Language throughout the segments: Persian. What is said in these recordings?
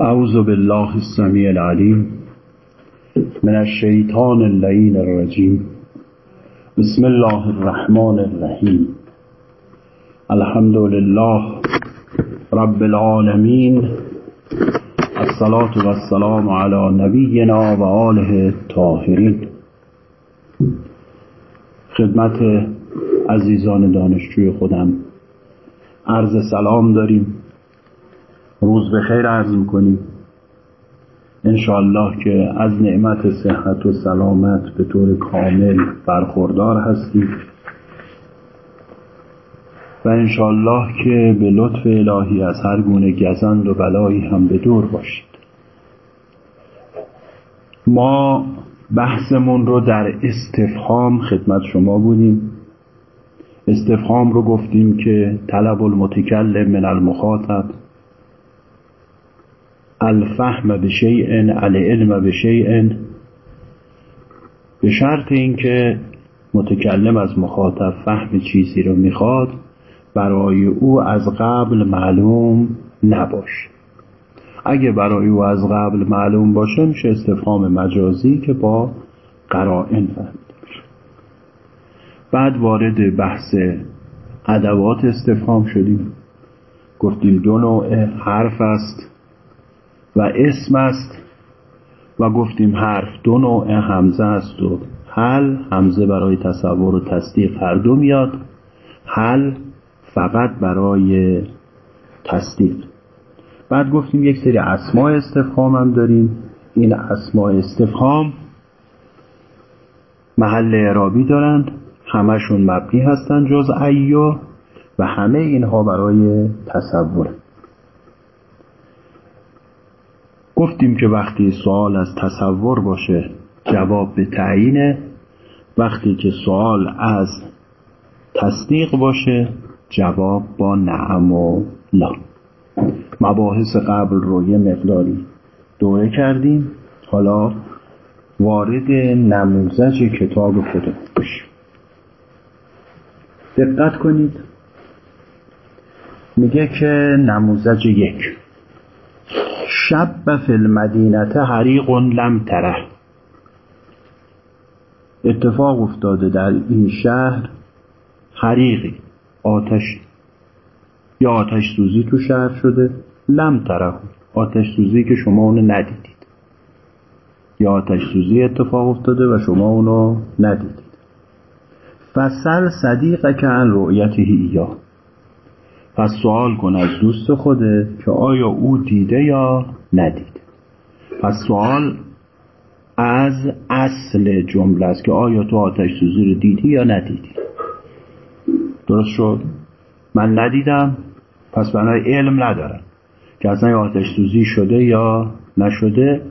اعوذ بالله السمیع العلیم من الشیطان اللعین الرجیم. بسم الله الرحمن الرحیم. الحمد لله رب العالمین. الصلاة والسلام على نبینا و آله الطاهرین. خدمت عزیزان دانشجوی خودم. عرض سلام داریم. روز به خیر عرض می‌کنیم. انشاءالله که از نعمت صحت و سلامت به طور کامل برخوردار هستید و انشاءالله که به لطف الهی از هر گونه گزند و بلایی هم به دور باشید. ما بحثمون رو در استفهام خدمت شما بودیم. استفهام رو گفتیم که طلب المتکلم من المخاطب. الفهم به شیء العلم به شیء به شرط اینکه متکلم از مخاطب فهم چیزی رو می‌خواد برای او از قبل معلوم نباشه. اگه برای او از قبل معلوم باشه میشه استفهام مجازی که با قرائن میشه. بعد وارد بحث ادوات استفهام شدیم. گفتیم دو نوع حرف است. و اسم است و گفتیم حرف دو نوع همزه است و حل. همزه برای تصور و تصدیق هر دو میاد. حل فقط برای تصدیق. بعد گفتیم یک سری اسماع استفهام هم داریم. این اسماع استفهام محل اعرابی دارند. همشون مبنی هستند جز ایو و همه اینها برای تصور. گفتیم که وقتی سوال از تصور باشه جواب به تعیینه. وقتی که سوال از تصدیق باشه جواب با نعم و لا. مباحث قبل رو یه مقداری دوره کردیم. حالا وارد نموزج کتاب بشیم. دقت کنید. میگه که نموزج یک. شب فی المدینت حریق لم تره. اتفاق افتاده در این شهر حریقی آتش یا آتش سوزی تو شهر شده لم تره. آتش سوزی که شما اونو ندیدید. یا آتش سوزی اتفاق افتاده و شما اونو ندیدید. فسل صدیق که ان رؤیته یا. پس سوال کن از دوست خوده که آیا او دیده یا ندید. پس سوال از اصل جمله است که آیا تو آتش سوزی رو دیدی یا ندیدی؟ درست شد؟ من ندیدم پس بنای علم ندارم. که اصلا آتش سوزی شده یا نشده؟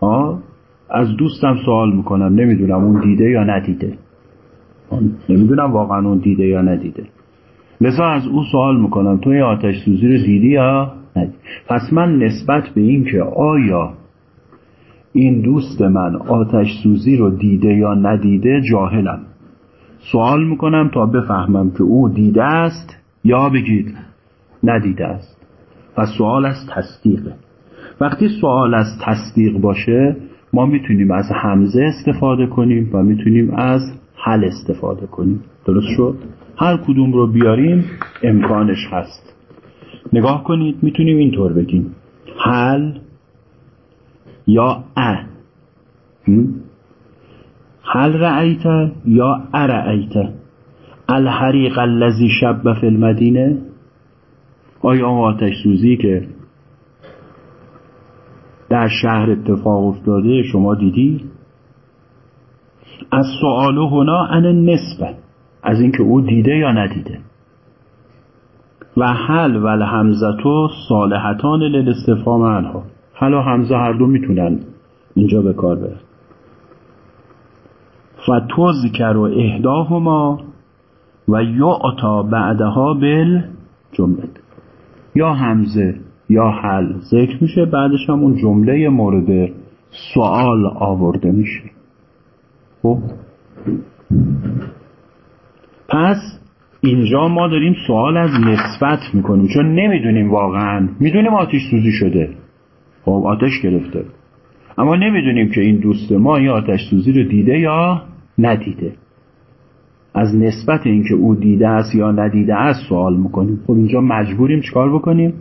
آه از دوستم سوال می‌کنم نمی‌دونم اون دیده یا ندیده. نمی‌دونم واقعا اون دیده یا ندیده. لذا از او سوال می‌کنم تو این آتش سوزی رو دیدی یا پس من نسبت به این که آیا این دوست من آتش سوزی رو دیده یا ندیده جاهلم. سوال می‌کنم تا بفهمم که او دیده است یا بگید ندیده است. و سوال از تصدیقه. وقتی سوال از تصدیق باشه ما می‌تونیم از همزه استفاده کنیم و می‌تونیم از حل استفاده کنیم. درست شد؟ هر کدوم رو بیاریم امکانش هست. نگاه کنید می‌تونیم اینطور بگیم. حل یا ا. حل رأیت یا ارأیت الحریق الذی شب فی المدینه؟ آیا آتش سوزی که در شهر اتفاق افتاده شما دیدی؟ از سوال هنا ان نسبت از اینکه او دیده یا ندیده. و حل و همزتو صالحتان للاستفهام عنها. حل و همزه هر دو می‌تونن اینجا به کار برن. و تو ذکر و اهداهما و یعطا بعدها بل جمله یا همزه یا حل ذکر میشه بعدش هم اون جمله مورد سوال آورده میشه. خب؟ پس اینجا ما داریم سوال از نسبت می‌کنیم چون نمی‌دونیم واقعا. می‌دونیم آتیش سوزی شده. خب آتش گرفته. اما نمی‌دونیم که این دوست ما این آتش سوزی رو دیده یا ندیده. از نسبت اینکه او دیده است یا ندیده است سوال می‌کنیم. خب اینجا مجبوریم چیکار بکنیم؟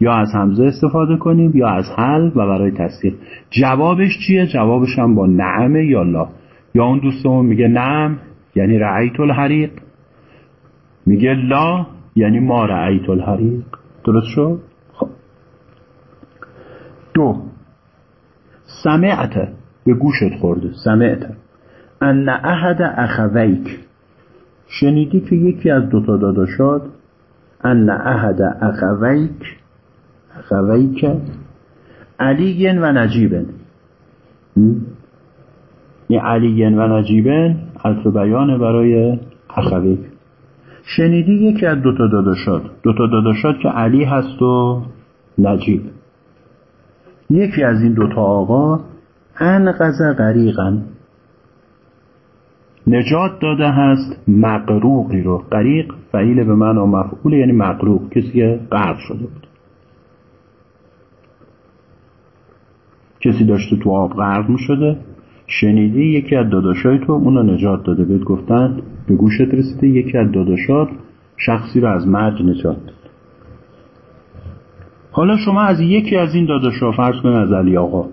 یا از همزه استفاده کنیم یا از حل و برای تصدیق. جوابش چیه؟ جوابش هم با نعمه یا لا. یا اون دوستمون میگه نعم یعنی رعیت الحریق. میگه لا یعنی ما رعیت الحریق. درست شد؟ خب. دو. سمعت. به گوشت خورده. سمعت. ان احد اخویک. شنیدی که یکی از دوتا داداشات ان احد اخویک. اخویک. علی و نجیبن. این علی و نجیبن الف بیانه برای اخویک. شنیدی یکی از دوتا داداشات؟ دوتا داداشات که علی هست و نجیب. یکی از این دوتا آقا انقذ غریقا نجات داده هست مقروقی رو. غریق فعیل به معنا مفعول یعنی مقروق کسی که غرق شده بود. کسی داشته تو آب غرق می شده شنیدی یکی از داداشای تو اونو نجات داده. بهت گفتن به گوشت رسیده یکی از داداشات شخصی رو از مرگ نجات داد. حالا شما از یکی از این داداشا فرض کن از علی آقا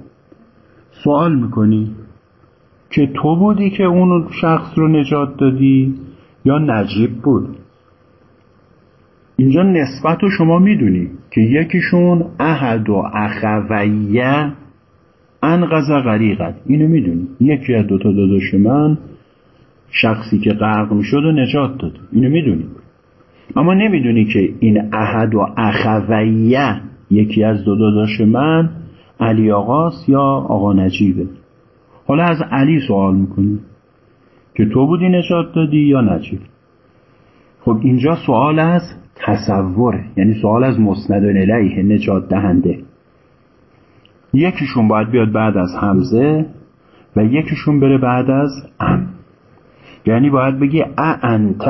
سوال می‌کنی که تو بودی که اون شخص رو نجات دادی یا نجیب بود؟ اینجا نسبت رو شما می‌دونی که یکیشون احد و اخویه انقذ غریقت. اینو می‌دونی. یکی از دوتا داداش من شخصی که غرق می‌شد و نجات داد. اینو می‌دونی. اما نمی‌دونی که این احد و اخویه یکی از دو داداش من علی آقاست یا آقا نجیبه. حالا از علی سوال می‌کنی که تو بودی نجات دادی یا نجیب؟ خب اینجا سوال از تصوره. یعنی سوال از مسند الیه نجات دهنده. یکیشون باید بیاد بعد از همزه و یکیشون بره بعد از ام. یعنی باید بگی ا انت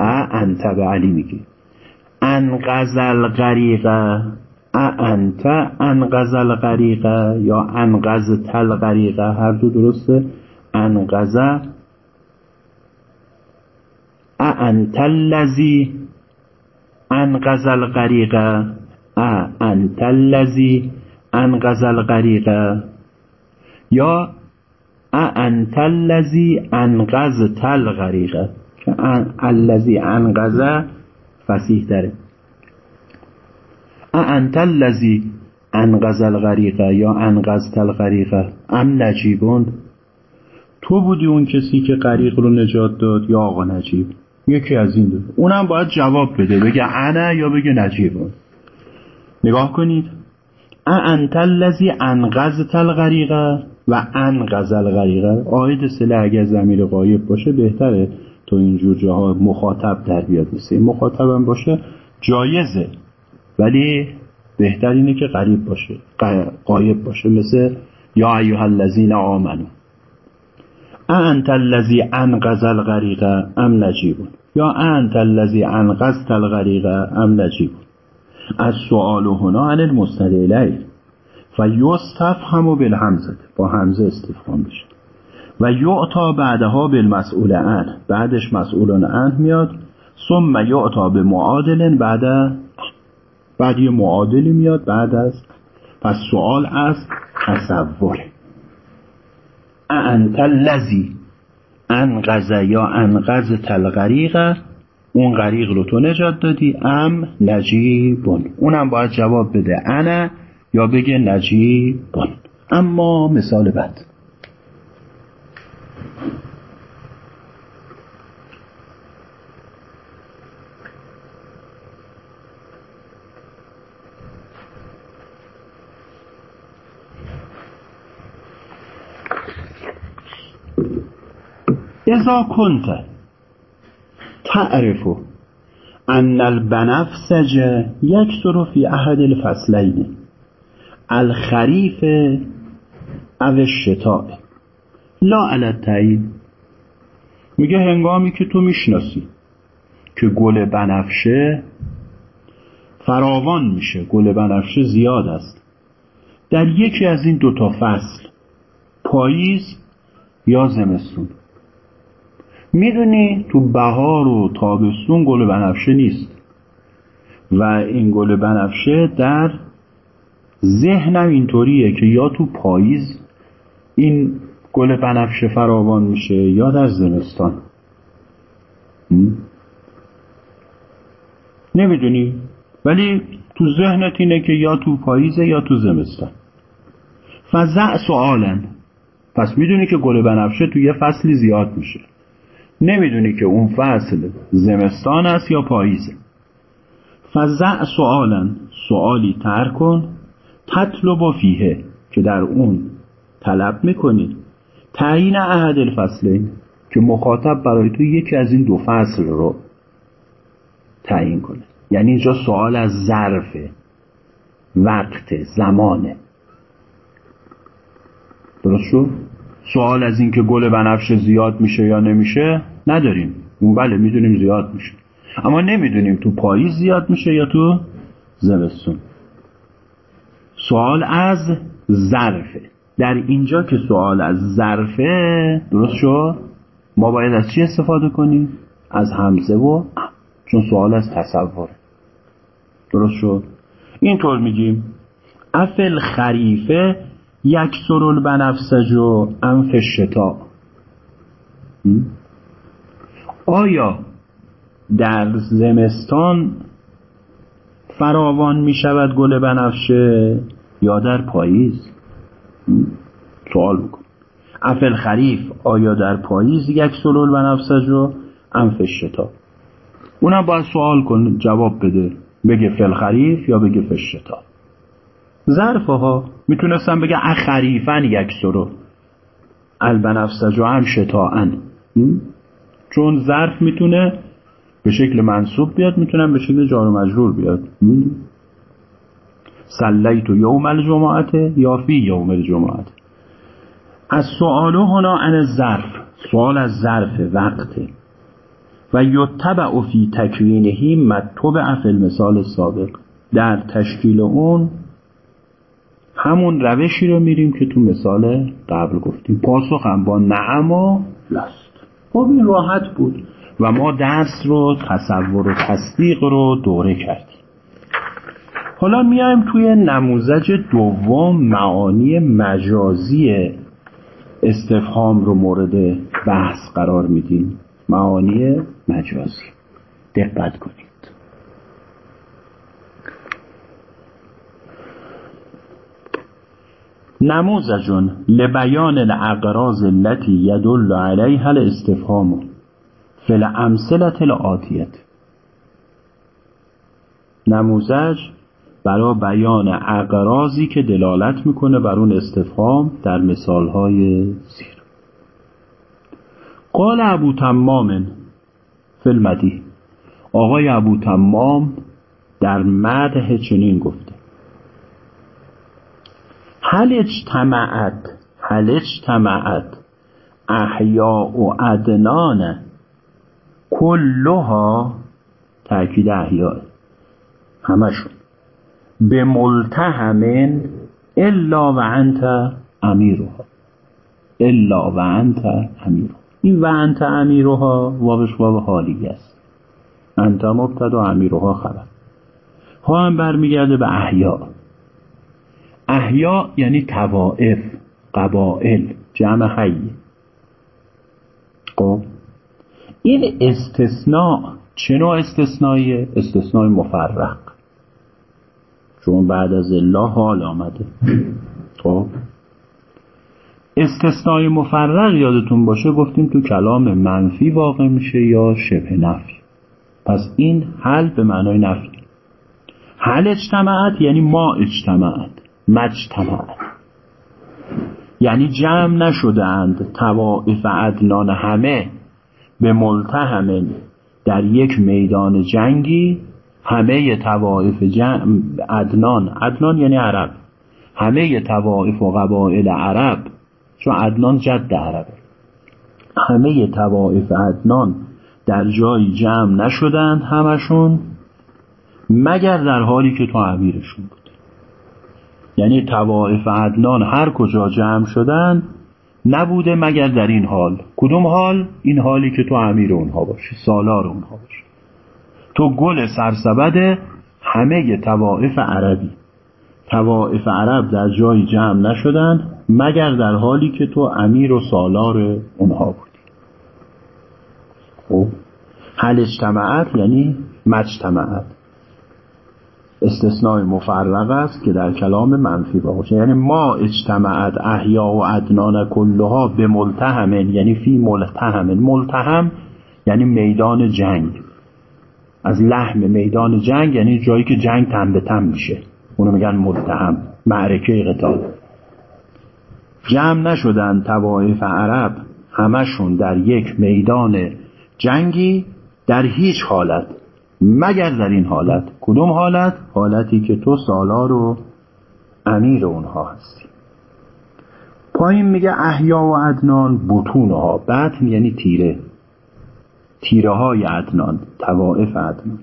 ا انت به علی میگی. ان غزل غریقه. ا انت ان غزل غریقه یا ان تل غریقه. هر دو درسته. ان غزل ا انت الذی غزل غریقه. ا انت الذی. انقذ الغریقه یا انت الذی انقذت الغریقه که الذی انقذ فسیح داره انت الذی انقذ الغریقه یا انقذت الغریقه ام نجیبون. تو بودی اون کسی که غریق رو نجات داد یا آقا نجیب؟ یکی از این دو. اونم باید جواب بده. بگه انا یا بگه نجیبون. نگاه کنید. انت الذی انقذت الغریقه و انقذ الغریقه آید سله اگر زمیر قایب باشه بهتره تو اینجور جاها مخاطب در بیاد. مثل مخاطبم باشه جایزه. ولی بهتر اینه که غریب باشه قایب باشه. مثل یا ایها الذین آمنو. انت الذی انقذ الغریقه ام نجیبون یا انت الذی انقذت الغریقه ام نجیبون از سوال و هنا عن المستد الی و یستفهم و بالهمزه با همزه استفهام بشه. و یعطا بعدها بالمسئول ان بعدش مسئولان ان میاد. ثم یعطا به معادل بعد بعد یه معادلی میاد بعد از پس سوال از تصور. انت الذی انقذ یا انقذ تلغریقه اون غریق رو تو نجات دادی ام نجیبون. اونم باید جواب بده انا یا بگه نجیبون. اما مثال بعد. ازا کنت تعرف ان البنفسج یکسر فی احد الفصلین الخریف او الشتاء. لا علی میگه هنگامی که تو می‌شناسی که گل بنفشه فراوان میشه گل بنفشه زیاد است. در یکی از این دوتا فصل پاییز یا زمستون؟ می‌دونی تو بهار و تابستون گل بنفشه نیست. و این گل بنفشه در ذهنم اینطوریه که یا تو پاییز این گل بنفشه فراوان میشه یا در زمستان. نمی‌دونی. ولی تو ذهنت اینه که یا تو پاییزه یا تو زمستان. فزع سوالن پس می‌دونی که گل بنفشه تو یه فصلی زیاد میشه. نمی‌دونی که اون فصل زمستان است یا پاییزه. فزع سوالن سوالی تر کن تطلب فیه که در اون طلب می‌کنی. تعیین عهد الفصله که مخاطب برای تو یکی از این دو فصل رو تعیین کنه. یعنی اینجا سوال از ظرف وقت زمانه درست شد؟ سوال از اینکه گل بنفشه زیاد میشه یا نمیشه؟ نداریم. اون بله می‌دونیم زیاد میشه. اما نمی‌دونیم تو پاییز زیاد میشه یا تو زمستون. سوال از ظرفه. در اینجا که سوال از ظرفه درست شد ما باید از چی استفاده کنیم؟ از همزه و چون سوال از تصور درست شد اینطور میگیم. افل خریفه یک سرول بنفسج و انف شتا. آیا در زمستان فراوان می شود گل بنفشه یا در پاییز؟ سوال بکن. افل خریف آیا در پاییز یک سلول بنفسج رو انف شتا اونم باید سوال کن جواب بده. بگه فل خریف یا بگه فشتا. ظرف ها می‌تونستم بگه اخریفن یک سرو البنفسج و هم شتاعن. چون ظرف می‌تونه به شکل منصوب بیاد می‌تونم به شکل جار و مجرور بیاد. سلیت یوم الجمعت یا فی یوم الجمعت از سوالو هنا ان ظرف سوال از ظرف وقته و یتبع فی تکوینهی متبع فی المثال سابق در تشکیل اون همون روشی رو میریم که تو مثال قبل گفتیم. پاسخ هم با نعم و لست خب این راحت بود. و ما درس رو تصور و تصدیق رو دوره کردیم. حالا میایم توی نموزج دوم معانی مجازی استفهام رو مورد بحث قرار میدیم. معانی مجازی. دقت کنید نموزج لبیان الاقراض التي يدل عليها الاستفهام في الامثله الآتیت نموزج برای بیان اقرازی که دلالت می‌کنه بر اون استفهام در مثالهای زیر. قال ابو تمام فی آقای ابو تمام در مدح چنین گفته هل اجتمعت هل اجتمعت احیاء و ادنان کلها تأکید احیاء. همشون. به ملتهمن الا و انت امیرها. الا و انت امیرها. این و انت امیرها واوش واو حالی است. انت مبتدا امیرها خبر. ها هم برمیگرده به احیا احیا یعنی توائف قبائل جمع حی. خب؟ این استثناء چه نوع استثنائیه؟ استثناء مفرق. چون بعد از الله حال آمده. خب؟ استثنای مفرق یادتون باشه گفتیم تو کلام منفی واقع میشه یا شبه نفی. پس این حل به معنای نفی. حل اجتماعت یعنی ما اجتماعت. مجتماعت یعنی جمع نشدند توائف ادنان همه به ملتهمن در یک میدان جنگی همه توائف جمع ادنان ادنان یعنی عرب. همه توائف و قبایل عرب چون ادنان جد عربه. همه توائف ادنان در جایی جمع نشدند همشون مگر در حالی که تو امیرشون. بود یعنی توائف عدنان هر کجا جمع شدن نبوده مگر در این حال. کدوم حال؟ این حالی که تو امیر اونها باشی سالار اونها باشی. تو گل سرسبد همه توائف عربی. توائف عرب در جایی جمع نشدن مگر در حالی که تو امیر و سالار اونها بودی. خب حل اجتماعت یعنی مجتماعت استثناء مفرق است که در کلام منفی باشه. یعنی ما اجتماعت احیا و ادنان کلها به ملتهمن یعنی فی ملتهمن. ملتهم یعنی میدان جنگ. از لحم میدان جنگ یعنی جایی که جنگ تن به تن میشه. اونو میگن ملتهم معرکه قتال. جمع نشدن توایف عرب همشون در یک میدان جنگی در هیچ حالت. مگر در این حالت؟ کدوم حالت؟ حالتی که تو سالار و امیر اونها هستی. پایین میگه احیا و ادنان بطونها. بطن یعنی تیره. تیره های ادنان توائف ادنان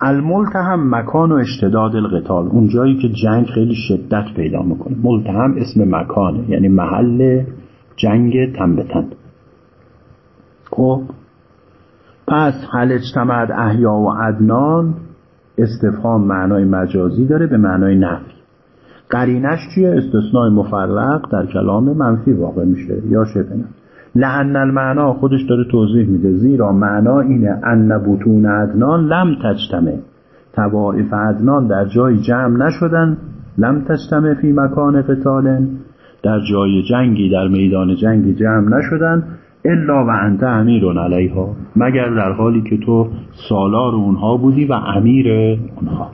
الملتهم مکان و اشتداد القتال. اون جایی که جنگ خیلی شدت پیدا می‌کنه. ملتهم اسم مکانه. یعنی محل جنگ تن به تن. خب؟ پس حل اجتماعت احیا و عدنان استفهام معنای مجازی داره به معنای نفی. قرینش چیه؟ استثناء مفرق در کلام منفی واقع میشه. یا شبه لعن المعنا خودش داره توضیح میده. زیرا معنا اینه ان بطون عدنان لم تجتمع. توائف عدنان در جای جمع نشدن لم تجتمع فی مکان قتال. در جای جنگی در میدان جنگی جمع نشدن. الا و انت امیرون علیها مگر در حالی که تو سالار اونها بودی و امیر اونها.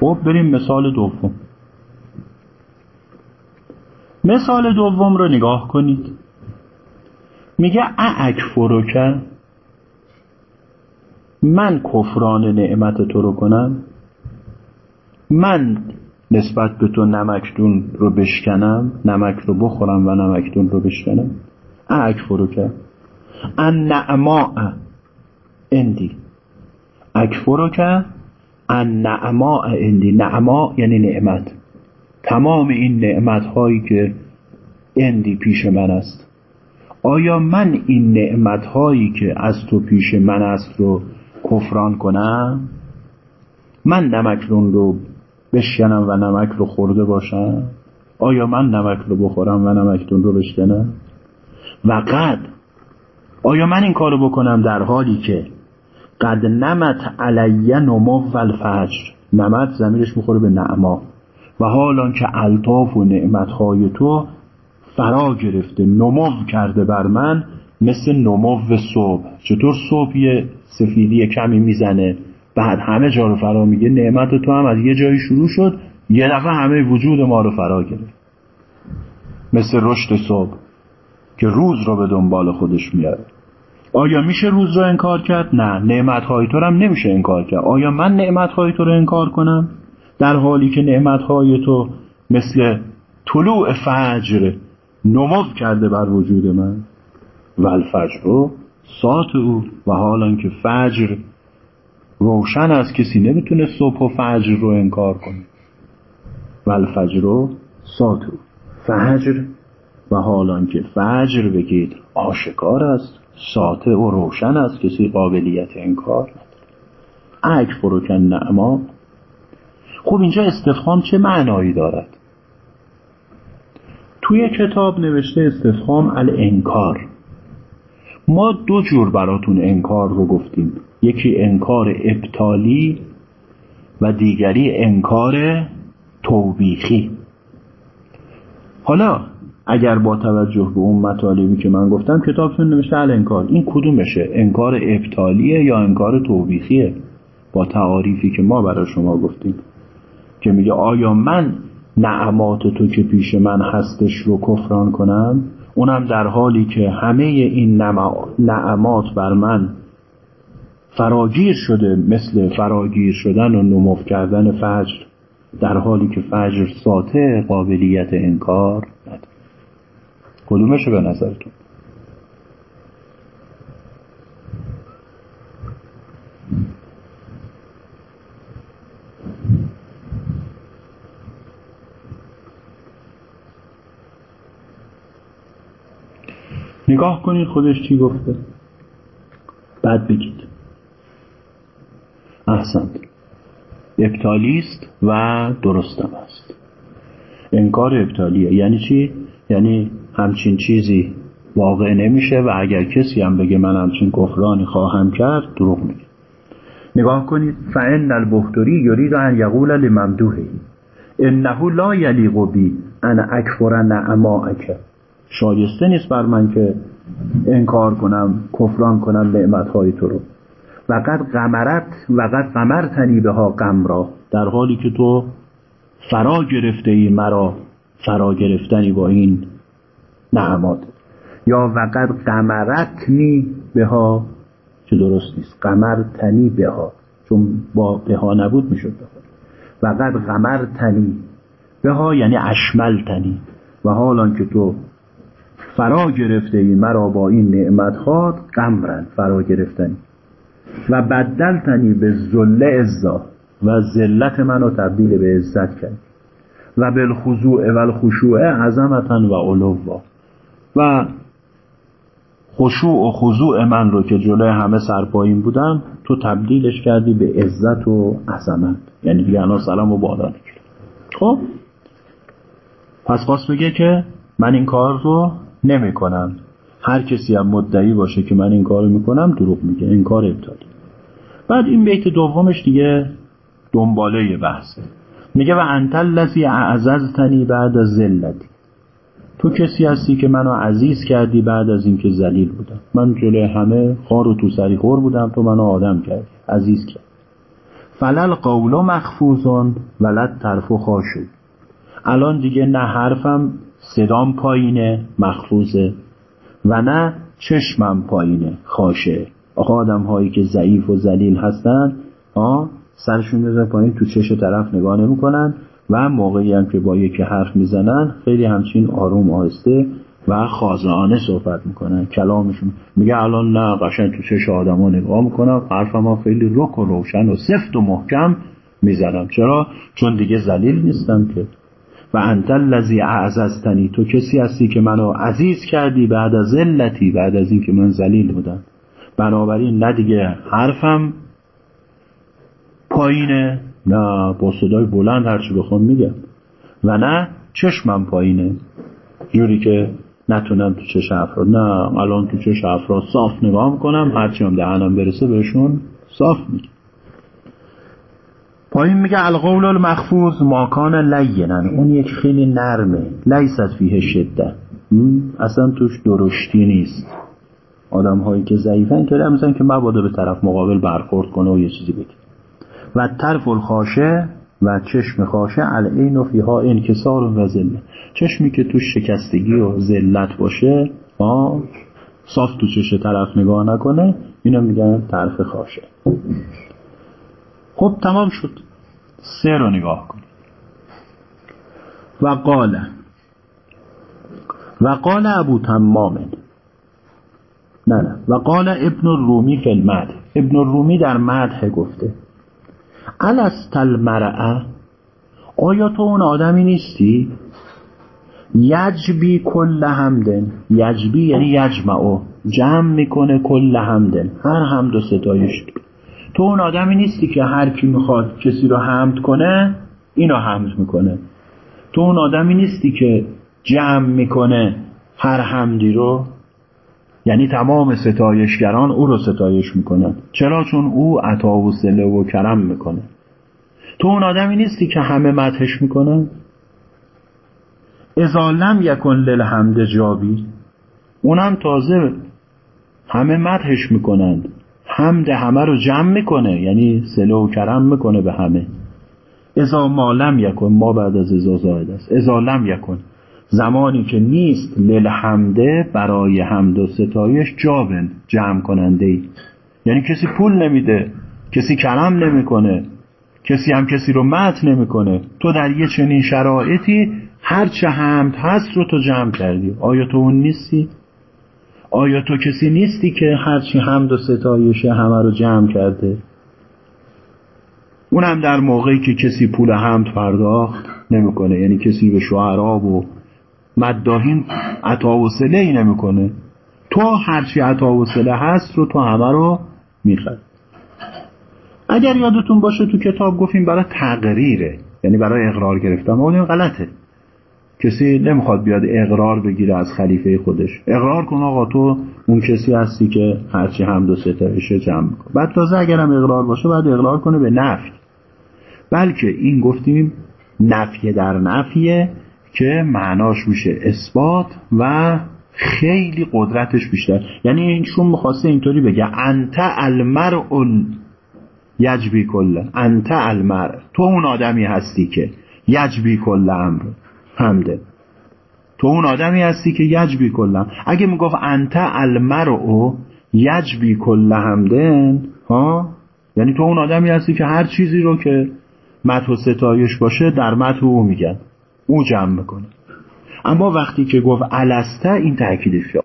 خب بریم مثال دوم. مثال دوم رو نگاه کنید. میگه اکفروکه من کفران نعمت تو رو کنم من نسبت به تو نمکدون رو بشکنم نمک رو بخورم و نمکدون رو بشکنم. اکفروکه ان نعماء اندی. اکفروکه ان نعماء اندی. نعماء یعنی نعمت. تمام این نعمت هایی که اندی پیش من است. آیا من این نعمت هایی که از تو پیش من است رو کفران کنم؟ من نمکرون رو بشکنم و نمک رو خورده باشم؟ آیا من نمک رو بخورم و نمکتون رو بشکنم؟ و قد. آیا من این کارو بکنم در حالی که قد نمت علیه نمو و الفجر؟ نمت زمیرش می‌خوره به نعما. و حالان که الطاف و نعمتهای تو فرا گرفته نمو کرده بر من مثل نمو صبح. چطور صبح یه سفیدی کمی می‌زنه؟ بعد همه جا رو فرا میگه نعمت تو هم از یه جایی شروع شد یه دفعه همه وجود ما رو فرا گرفت. مثل رشد صبح. که روز رو به دنبال خودش میاره آیا میشه روز رو انکار کرد؟ نه نعمت های تو هم نمیشه انکار کرد آیا من نعمت های تو رو انکار کنم؟ در حالی که نعمت های تو مثل طلوع فجر نمو کرده بر وجود من و الفجر رو ساعت او و حالا که فجر روشن است کسی نمی‌تونه صبح و فجر رو انکار کنه و الفجر رو ساعت او فجر و حالا که فجر بگید آشکار است ساعت و روشن است کسی قابلیت انکار نداره. اک فروکن نعما. خب اینجا استفهام چه معنایی دارد؟ توی کتاب نوشته استفهام الانکار. ما دو جور براتون انکار رو گفتیم. یکی انکار ابتالی و دیگری انکار توبیخی. حالا اگر با توجه به اون مطالبی که من گفتم کتابتون نوشته الانکار این کدومشه؟ انکار ابتالیه یا انکار توبیخیه؟ با تعاریفی که ما برای شما گفتیم. که میگه آیا من نعمات تو که پیش من هستش رو کفران کنم؟ اونم در حالی که همه این نعمات بر من فراگیر شده مثل فراگیر شدن و نموف کردن فجر در حالی که فجر ساته قابلیت انکار کدومشو به نظرتون نگاه کنید خودش چی گفته. بعد بگید. احسنت. ابتالیست و درستم است. انکار ابتالیه یعنی چی؟ یعنی همچین چیزی واقع نمیشه و اگر کسی هم بگه من همچین کفرانی خواهم کرد دروغ میگه. نگاه کنید فان البختری یرید ان یقول لممدوحه انه لا یلیق بی انا اکفر نعماک شایسته نیست بر من که انکار کنم کفران کنم نعمتهای تو رو. و قد غمرت و قد غمرتنی به ها را در حالی که تو فرا گرفته ای مرا فرا گرفتنی با این نعمات یا وقد قمرتنی به ها که درست نیست. قمرتنی به ها چون با به ها نبود می‌شد وقد قمرتنی به ها یعنی اشملتنی. و حالان که تو فرا گرفته ای مرا با این نعمت ها قمرن فرا گرفتنی. و بدلتنی به زله ازا و ذلت منو تبدیل به عزت کرد و بالخضوع و الخشوع عظمتا و علوا. و خشوع و خضوع من رو که جلوی همه سرپایین بودم تو تبدیلش کردی به عزت و عظمت. یعنی دیگه انا سلام و بالا نگیره خب؟ پس خواست بگه که من این کار رو نمی کنم هر کسی هم مدعی باشه که من این کار رو می‌کنم دروغ میگه. این کار ابتالی بعد این بیت دومش دیگه دنباله بحثه. میگه و انتل لذی اعززتنی بعد از تو کسی هستی که منو عزیز کردی بعد از اینکه ذلیل بودم. من جلوی همه خار و تو سری خور بودم تو منو آدم کردی عزیز کرد فلل قول مخفوظون ولد طرف و خاشو الان دیگه نه حرفم صدام پایینه مخفوظه و نه چشمم پایینه خاشه آخه آدم هایی که ضعیف و ذلیل هستن آه سرشون بزن پایین تو چش طرف نگاه نمی‌کنن. و موقعی هم که با یکی حرف می‌زنن خیلی همچین آروم آهسته و خازانه صحبت می‌کنن. کلامشون میگه الان نه قشنگ تو چش آدما نگاه می‌کنم حرفم ها خیلی رک و روشن و سفت و محکم می‌زنم چرا؟ چون دیگه ذلیل نیستم که. و انت الذی اعززتنی تو کسی هستی که منو عزیز کردی بعد از ذلتی بعد از اینکه من ذلیل بودم. بنابراین نه دیگه حرفم پایینه. نه با صدای بلند هرچی بخوام میگم. و نه چشمم پایینه. جوری که نتونم تو چش افراد نه الان تو چش افراد صاف نگاه می‌کنم هرچی هم دهنم برسه بهشون صاف میگم پایین میگه القول المخفوظ ماکان لینن اون یک خیلی نرمه. لیست فیه شده اصلا توش درشتی نیست. آدم هایی که ضعیفن که مثلا که مبادا به طرف مقابل برخورد کنه و یه چیزی بگه. و طرف الخاشه و چشم خاشه العین فیها انکسار و زله چشمی که تو شکستگی و ذلت باشه آه صاف تو چش طرف نگاه نکنه اینو میگن طرف خاشه. خب تمام شد. سه رو نگاه کن و قال و قال ابو تمام. نه نه. و قال ابن الرومی فی المد ابن الرومی در مدح گفته. الست المرعه آیا تو اون آدمی نیستی؟ یجبی کل همدن یجبی یعنی یجمعو. جمع می‌کنه کل همدن هر حمد و ستایش. تو اون آدمی نیستی که هر کی می‌خواد کسی رو حمد کنه اینو حمد می‌کنه. تو اون آدمی نیستی که جمع می‌کنه هر حمدی رو. یعنی تمام ستایشگران او رو ستایش می‌کنن چرا؟ چون او عطا و سله و کرم می‌کنه. تو اون آدمی نیستی که همه مدحش می‌کنن ازا لم یکن للحمد جابی. اونم تازه همه مدحش می‌کنند حمد همه رو جمع می‌کنه. یعنی سله و کرم می‌کنه به همه. ازا ما لم یکن ما بعد از ازا زاید است. ازا لم یکن. زمانی که نیست للحمده برای حمد و ستایش جابن جمع کننده ای یعنی کسی پول نمیده کسی کرم نمی‌کنه کسی هم کسی رو مت نمی‌کنه. تو در یه چنین شرایطی هر چه حمد هست رو تو جمع کردی. آیا تو اون نیستی؟ آیا تو کسی نیستی که هرچی حمد و ستایش همه رو جمع کرده؟ اونم در موقعی که کسی پول حمد پرداخت نمی‌کنه. یعنی کسی به شعرا و مداهین عطا و سله ای نمی‌کنه. تو هرچی عطا و سله هست رو تو همه رو می‌خواد اگر یادتون باشه تو کتاب گفتیم برای تقریره یعنی برای اقرار گرفتن. ما این غلطه. کسی نمی‌خواد بیاد اقرار بگیره از خلیفه خودش. اقرار کن آقا تو اون کسی هستی که هرچی حمد و ستایشه جمع کن بعد تازه اگرم اقرار باشه بعد اقرار کنه به نفی. بلکه این گفتیم نفی در نفیه. که معناش میشه اثبات و خیلی قدرتش بیشتر. یعنی اینشون می‌خواسته اینطوری بگه انت المرء یجبی کله انت المرء. تو اون آدمی هستی که یجبی کل امر. حمده. تو اون آدمی هستی که یجبی کلم اگه می‌گفت انت المرء یجبی کل حمدن ها؟ یعنی تو اون آدمی هستی که هر چیزی رو که مدح و ستایش باشه در مدح او میگن. او جمع می‌کنه. اما وقتی که گفت السته این تأکیدش شد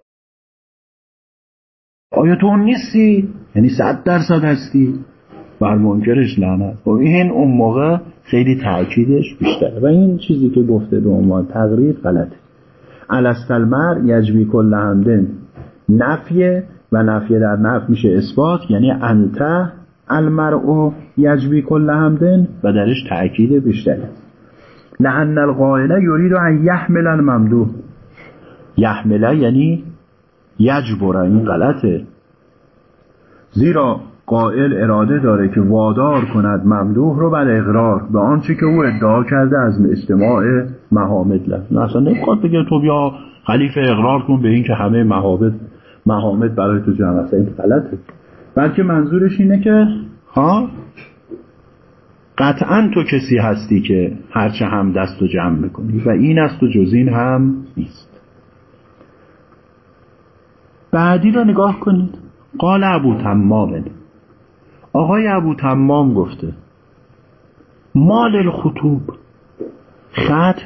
آیا تو اون نیستی؟ یعنی صد درصد هستی؟ بر منکرش لعنت. و خب این اون موقع خیلی تأکیدش بیشتره. و این چیزی که گفته به عنوان تقریر غلطه. الست المر یجبی کل همدن نفیه و نفیه در نف میشه اثبات یعنی انت المرء یجبی کل همدن و درش تأکید بیشتره. لعن القائله یرید ان یحمل الممدوح. یحمله یعنی یجبره این غلطه. زیرا قائل اراده داره که وادار کند ممدوح رو بر اقرار به آنچه که او ادعا کرده از اجتماع محامد لفظ اصلا نمی‌خواد بگه تو بیا خلیفه اقرار کن به این که همه محامد محامد برای تو جمع است این غلطه. بلکه منظورش اینه که ها؟ قطعا تو کسی هستی که هرچه هم دست و جمع می‌کنی و این است و جز این هم نیست. بعدی رو نگاه کنید. قال ابو تمام. آقای ابو تمام گفته مال الخطوب خط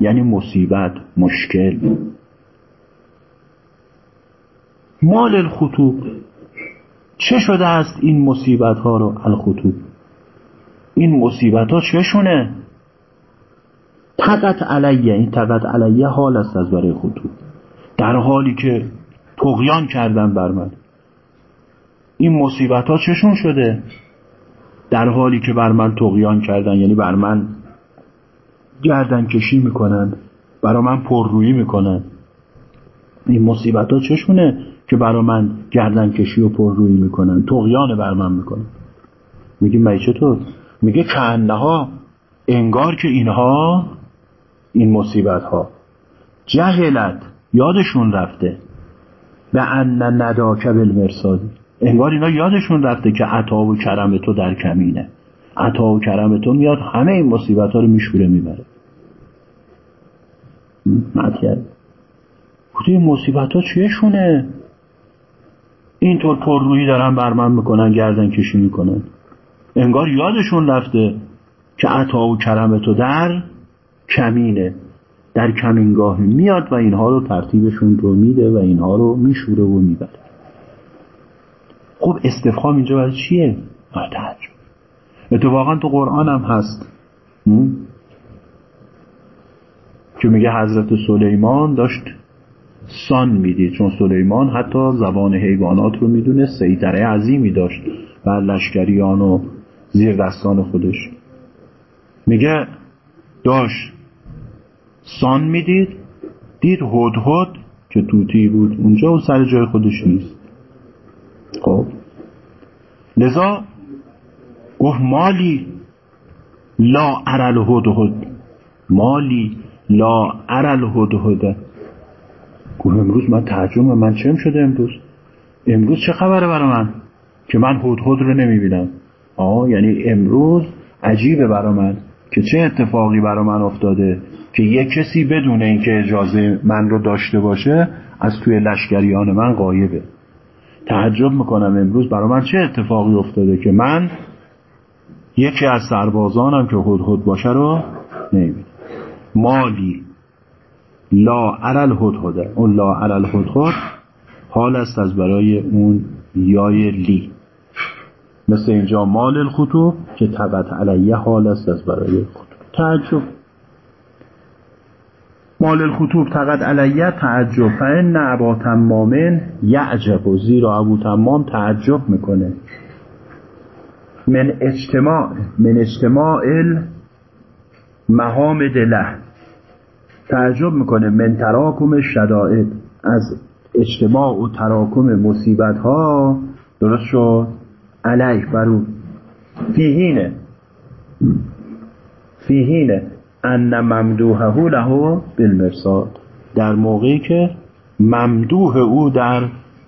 یعنی مصیبت مشکل. مال الخطوب چه شده است این مصیبت ها رو الخطوب؟ این مصیبت ها چشونه؟ تقت علیه این تقت علیه حال است از برای خطوب در حالی که تقیان کردن بر من. این مصیبت ها چشون شده؟ در حالی که بر من تقیان کردن یعنی بر من گردن کشی می‌کنن برا من پررویی می‌کنن. این مصیبت ها چشونه که برا من گردن کشی و پررویی می‌کنن؟ تقیان بر من می‌کنن. میگی می چطور؟ میگه کنه ها انگار که اینها این مصیبت ها جهلت یادشون رفته. به ان نداک بالمرصادی انگار اینا یادشون رفته که عطا و کرم تو در کمینه. عطا و کرم تو میاد همه این مصیبت ها رو میشوره می‌بره. مطلب. این مصیبت ها چیشونه؟ اینطور پر روی دارن بر من می‌کنن گردن کشی می‌کنن. انگار یادشون رفته که عطا و کرم تو در کمینه در کمینگاه میاد و اینها رو ترتیبشون رو میده و اینها رو میشوره و می‌بره. خب استفهام اینجا برای چیه؟ برای تعجب اتفاقا تو قرآن هم هست. که میگه حضرت سلیمان داشت سان می‌دید چون سلیمان حتی زبان حیوانات رو می‌دونه سیطره عظیمی داشت بر لشکریان و زیر دستان خودش. میگه داشت سان می‌دید؟ دید هد که توتی بود اونجا و سر جای خودش نیست. خب. لذا گفت مالی لا ارل هد مالی لا ارل هد گفت امروز من ترجمه من چم شده امروز؟ امروز چه خبره برای من که من هدهد رو نمی‌بینم؟ آه یعنی امروز عجیبه برای من که چه اتفاقی برای من افتاده که یک کسی بدون اینکه اجازه من رو داشته باشه از توی لشکریان من قایبه تعجب می‌کنم امروز برای من چه اتفاقی افتاده که من یکی از سربازانم که هدهد باشه رو نمی‌بینم. مالی. لا ارل هدهده اون لا ارل هدهد حال است از برای اون یای لی. مثل اینجا مال الخطوب که تبت علیه حال است از برای خطوب تعجب. مال الخطوب تقد علیه تعجب. فان ابا تمامن یعجب. و زیرا ابو تمام تعجب می‌کنه. من اجتماع من اجتماع محامد له تعجب می‌کنه. من تراکم شدائد. از اجتماع و تراکم مصیبت ها درست شد؟ علیه برو فیهینه فیهینه ان ممدوحه له بالمرصاد. در موقعی که ممدوح او در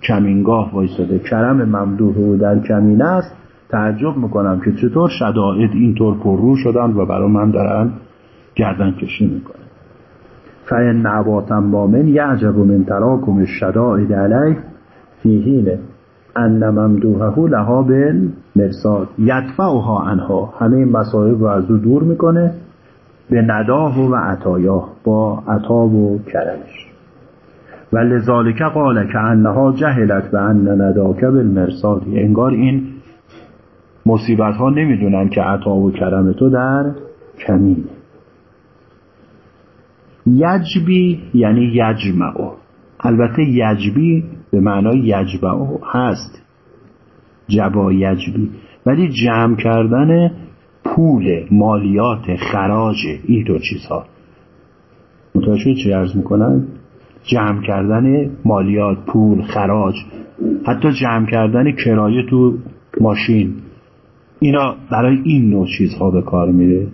کمینگاه وایستاده. کرم ممدوح او در کمین است. تعجب می‌کنم که چطور شدائد اینطور پررو شدن و برای من دارن گردن کشی می‌کنن. فین نباتم بامن یعجب من تراکم الشدائد علیه فیهینه ان ممدوحه لها بالمرصاد یدفعها عنها. همه مصائب رو از او دور می‌کنه به نداه و عطایاه با عطا و کرمش. و لذالک قال که انها جهلت به ان نداک بالمرصادی انگار این مصیبت ها نمی‌دونن که عطا و کرم تو در کمینه. یجبی یعنی یجمعو. البته یجبی به معنای یجبعو هست. جبا یجبی ولی جمع کردن پول مالیات خراج این دو چیزها. متوجه چی ارز می‌کنن جمع کردن مالیات پول خراج. حتی جمع کردن کرایه تو ماشین. اینا برای این نوع چیزها به کار میره.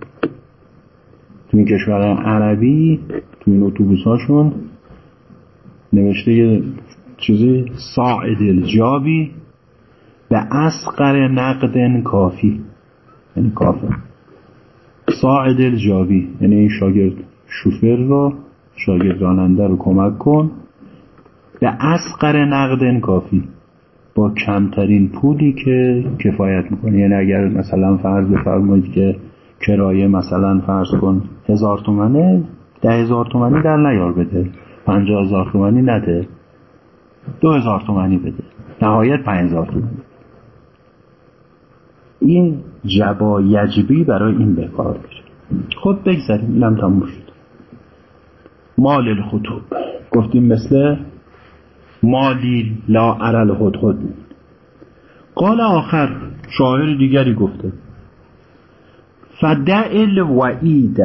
تو این کشورهای عربی تو این اتوبوس هاشون نوشته چیزی؟ ساعد الجابی به اسقر نقد کافی. یعنی کافه. ساعد الجابی. یعنی این شاگرد شوفر رو شاگرد راننده رو کمک کن. به اسقر نقد کافی. با کمترین پولی که کفایت می‌کنه یعنی اگر مثلا فرض بفرمایید که کرایه مثلا فرض کن هزار تومنه ده هزار تومنی در نیار بده. پنجاه هزار تومنی نده. دو هزار تومنی بده. نهایت پنج تومنی این جبا یجبی برای این به کار خب بگذاریم. اینم تموم شد. مال الخطوب. گفتیم مثل مالی لا ارل خود قال آخر شاعر دیگری گفته. فدع الوعید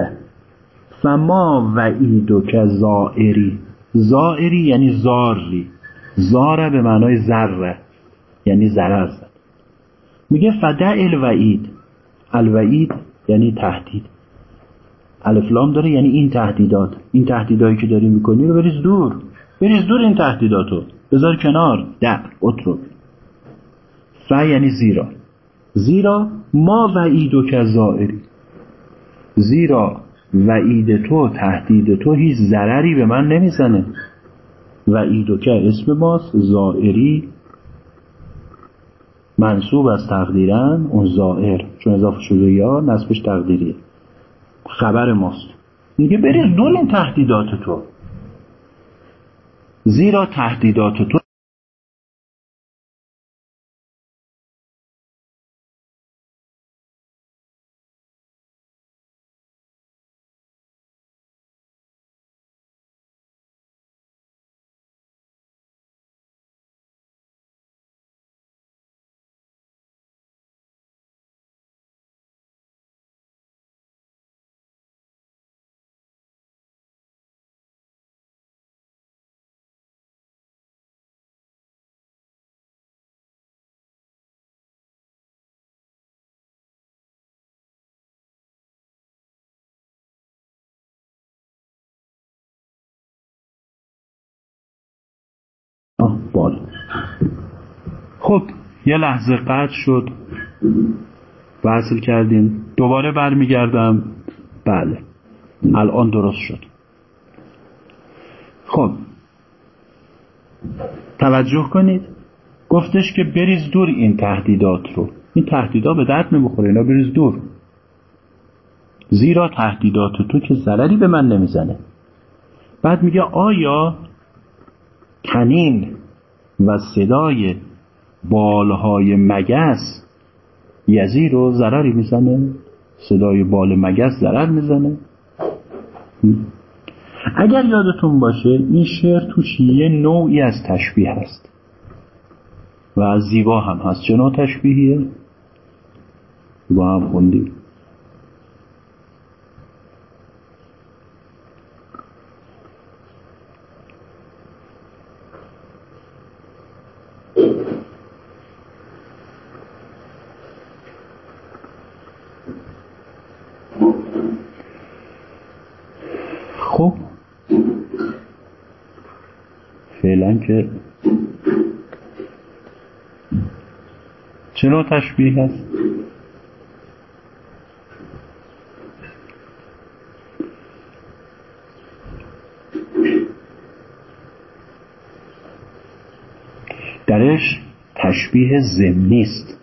فما وعیدو که زائری. زائری یعنی زاری. زاره به معنای ذره یعنی ضرر. زد میگه فدع الوعید. الوعید یعنی تهدید. الفلام داره یعنی این تهدیدات. این تهدیدایی که داری می‌کنی رو بریز دور. بریز دور این تهدیداتو. بذار کنار. دع اترک ف یعنی زیرا. زیرا ما وعید و که زائری. زیرا وعید تو تهدید تو هیچ ضرری به من نمی‌زنه. و که اسم ماست زائری. منصوب از تقدیرن اون زائر. چون اضافه شده یا نصبش تقدیریه. خبر ماست. میگه بریز دور این تهدیدات تو. زیرا تهدیدات تو بال خب یه لحظه قطع شد. وصل کردیم. دوباره برمیگردم. بله. الان درست شد. خب. توجه کنید. گفتش که بریز دور این تهدیدات رو. این تهدیدات به درد نمی‌خوره اینا بریز دور. زیرا تهدیدات تو که ضرری به من نمی‌زنه. بعد میگه آیا تنین و صدای بالهای مگس. یزی رو ضرری می‌زنه صدای بال مگس ضرر می‌زنه. اگر یادتون باشه این شعر توش یه نوعی از تشبیه هست. و از زیبا هم هست. چه نوع تشبیهیه؟ با هم خوندیم خب فعلا که نوع تشبیه هست؟ درش تشبیه است.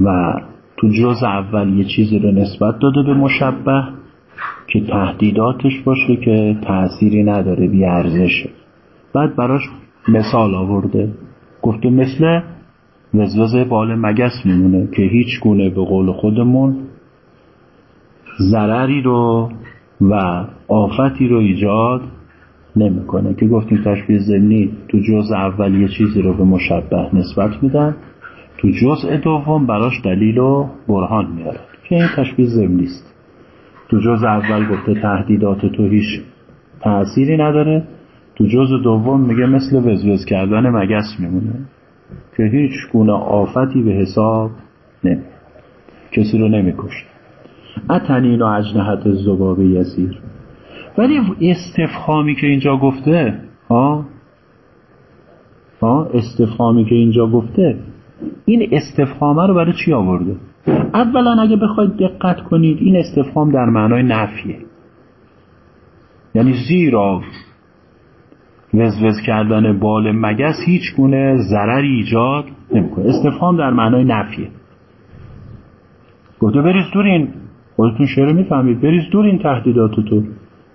و تو جز اول یه چیزی رو نسبت داده به مشبه که تهدیداتش باشه که تأثیری نداره بی ارزشه بعد براش مثال آورده. گفته مثل وزوز بال مگس میمونه که هیچ گونه به قول خودمون ضرری رو و آفتی رو ایجاد نمی‌کنه. که گفتیم تشبیه زمینی تو جزء اول یه چیزی رو به مشبه نسبت میدن تو جزء دوم براش دلیل و برهان میاره. که این تشبیه زمینی است تو جزء اول گفته تهدیدات تو هیچ تأثیری نداره. تو جزء دوم میگه مثل وزوز کردن مگس میمونه. که هیچ گونه آفتی به حساب نمی کسی رو نمی‌کشه اتنین و اجنحت زباب یسیر. ولی استفهامی که اینجا گفته ها؟ ها؟ استفهامی که اینجا گفته این استفهامه رو برای چی آورده؟ اولا اگه بخواید دقت کنید این استفهام در معنای نفیه. یعنی زیرا وزوز کردن بال مگس هیچ گونه ضرری ایجاد نمی‌کنه. استفهام در معنای نفیه. گفته بریز دور این. خودتون شعر می‌فهمید. بریز دور این تهدیدات تو.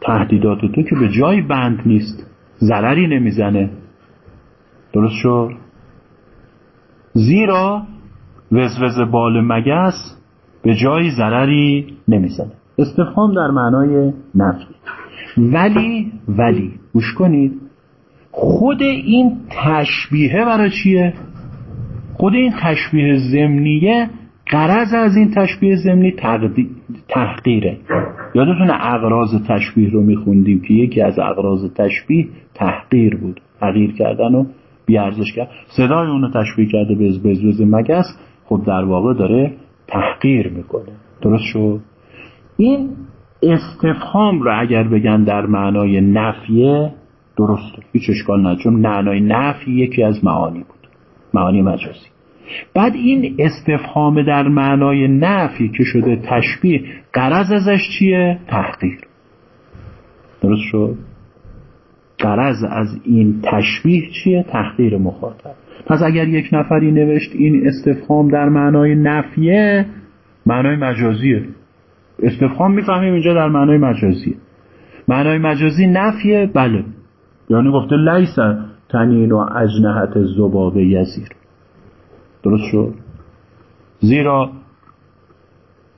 تهدیدات تو که به جای بند نیست. ضرری نمی‌زنه. درست شد؟ زیرا وزوز بال مگس به جای ضرری نمی‌زنه. استفهام در معنای نفی. ولی ولی گوش کنید. خود این تشبیه برای چیه؟ خود این تشبیه زمنیه قرض از این تشبیه زمینی تحقیره. یادتون اقراض تشبیه رو میخوندیم که یکی از اقراض تشبیه تحقیر بود. تغییر کردن و بیارزش کرد. صدای اونو تشبیه کرده به بزوز مگس خب در واقع داره تحقیر می‌کنه. درست شد؟ این استفهام رو اگر بگن در معنای نفیه درسته هیچ اشکال نداره چون معنای نفی یکی از معانی بود. معانی مجازی. بعد این استفهام در معنای نفی که شده تشبیه قرض ازش چیه؟ تحقیر. درست شد؟ قرض از این تشبیه چیه؟ تحقیر مخاطب. پس اگر یک نفری نوشت این استفهام در معنای نفیه معنای مجازیه. استفهام می‌فهمیم اینجا در معنای مجازیه. معنای مجازی نفیه؟ بله. یعنی گفته لیس تنین و اجنهت زباب یزیر. درست شد؟ زیرا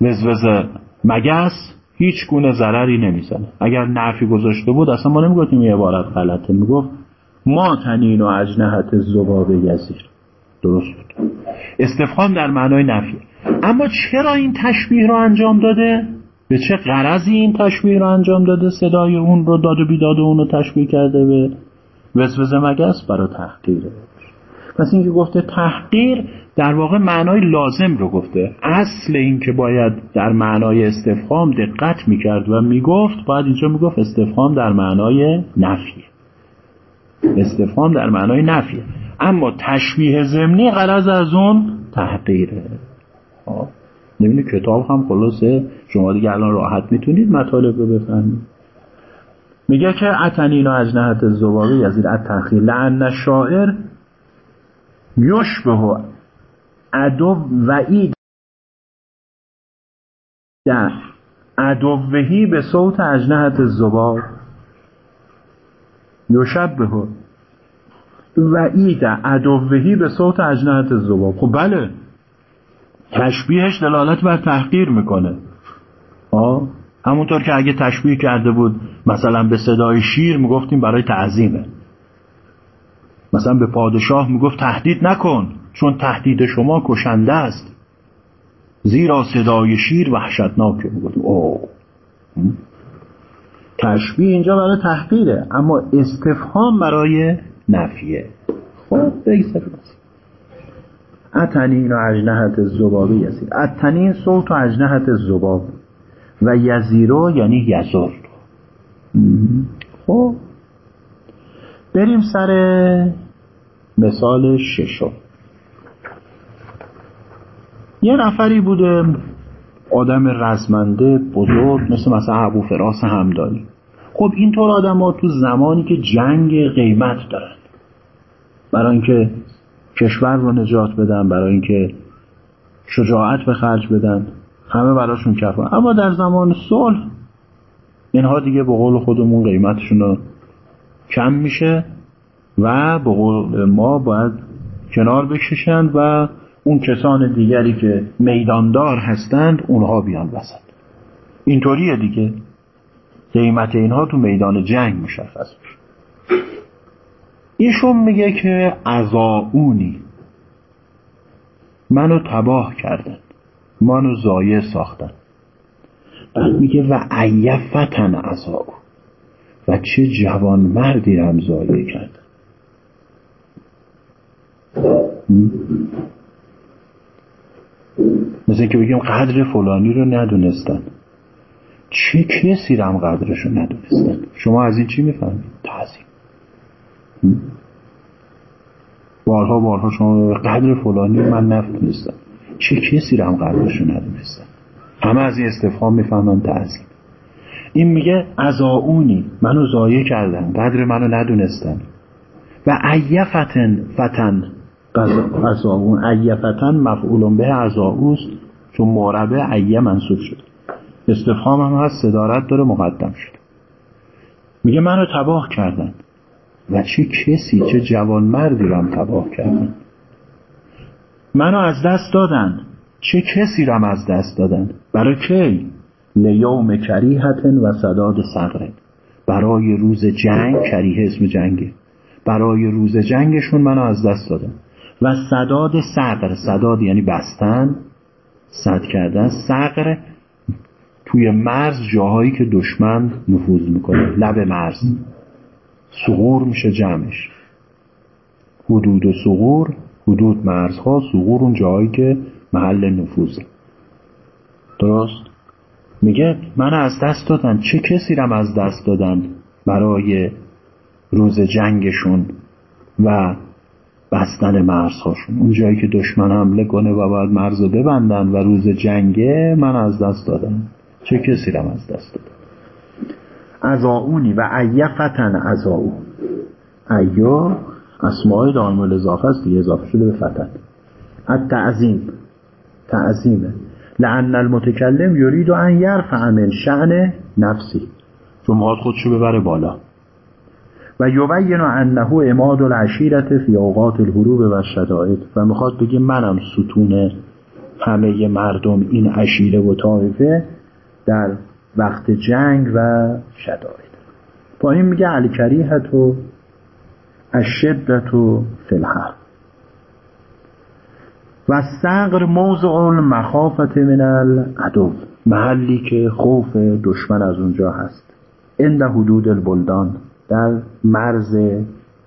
وزوز مگس هیچ گونه ضرری نمی‌زنه. اگر نفی گذاشته بود اصلا ما نمی‌گفتیم یه عبارت غلطه. می‌گفت ما تنین و اجنهت زباب یزیر. درست بود استفهام در معنای نفی اما چرا این تشبیه رو انجام داده؟ به چه غرضی این تشبیه رو انجام داده؟ صدای اون رو داد و بیداد اون رو تشبیه کرده به وسوسه مگس برای تحقیره پس اینکه گفته تحقیر در واقع معنای لازم رو گفته. اصل این که باید در معنای استفهام دقت می‌کرد و می‌گفت باید اینجا می‌گفت استفهام در معنای نفیه استفهام در معنای نفیه اما تشبیه ضمنی غرض از اون تحقیره. نمی‌دونی کتاب هم خلاصه شما دیگه الان راحت می‌تونید مطالب رو بفهمید. میگه که اتنینا از نهت زباقی یزید التخیل لعن شاعر یشبه عدو وعید در. عدوهی به صوت اجنهت الزباب یشبه وعید. عدوهی به صوت اجنهت الزباب خب بله. تشبیهش دلالت بر تحقیر می‌کنه. آه همونطور که اگه تشبیه کرده بود مثلا به صدای شیر می‌گفتیم برای تعظیمه. مثلا به پادشاه می‌گفت تهدید نکن چون تهدید شما کشنده است. زیرا صدای شیر وحشتناکه می‌گفتیم او. تشبیه اینجا برای تحقیره اما استفهام برای نفیه. خب بگذاریم. اتنین و اجنهت زبابی یزید اتنین صوت و اجنهت زباب. و یزیرو یعنی یزر خب. بریم سر مثال ششم. یه نفری بوده آدم رزمنده بزرگ مثل مثلا ابو فراس همدانی. خب اینطور آدم ها تو زمانی که جنگ قیمت دارن. برای اینکه کشور رو نجات بدن برای اینکه شجاعت به خرج بدن. همه براشون کفا اما در زمان صلح اینها دیگه به قول خودمون قیمتشون کم میشه و به قول ما باید کنار بکشند و اون کسان دیگری که میداندار هستند اونها بیان وسط. اینطوریه دیگه. قیمت اینها تو میدان جنگ مشخص میشه. ایشون میگه که ازاونی منو تباه کردن. منو زایه ساختن. بعد میگه و عیفتن ازاو و چه جوان مردی رم زایه کردن مثل که بگیم قدر فلانی رو ندونستن. چه کسی رم قدرش رو ندونستن؟ شما از این چی می‌فهمید؟ تعظیم. بارها بارها شما قدر فلانی من نفهمیستم. چه کسی رو هم قدرش رو ندونستن همه از این استفهام می‌فهمن تعظیم این میگه ازاونی منو زایه کردن قدر منو ندونستن. و ایفتن فتن ازاون ایفتن مفعول به ازاوست چون موربه ایه منصوب شد. استفهام هم هست صدارت داره مقدم شد. میگه منو تباه کردن. و چه کسی چه جوان مردی رم تباه کردن منو از دست دادن. چه کسی رم از دست دادن؟ برای کی؟ لیوم کریهتن و صداد صغره برای روز جنگ کریه اسم جنگه. برای روز جنگشون منو از دست دادن. و صداد صغر. صداد یعنی بستن. صد کردن صغر. توی مرز جاهایی که دشمن نفوذ می‌کنه. لب مرز. سغور میشه جمعش. حدود و سغور حدود مرزها سغور اون جایی که محل نفوذه. درست؟ میگه من از دست دادن. چه کسی رم از دست دادن برای روز جنگشون و بستن مرزهاشون؟ اون جایی که دشمن حمله کنه و باید مرز رو ببندن و روز جنگه من از دست دادم چه کسی رم از دست دادن؟ ازاونی و ایفتن ازاو ایا اسماع دائم الاضافه است دیگه اضافه شده به فتن التعظیم. تعظیمه لعن المتکلم یرید ان یرفع من شأن نفسی. چون می‌خواد خودشو ببره بالا. و یبین انه اماد العشیرت فی اوقات الحروب و شدائد و می‌خواد بگه منم ستون همه مردم این عشیره و طایفه در وقت جنگ و شدائد. این میگه الکریهت و اشدت و فلحر و سقر موضع مخافت من العدو. محلی که خوف دشمن از اونجا هست. اند حدود البلدان. در مرز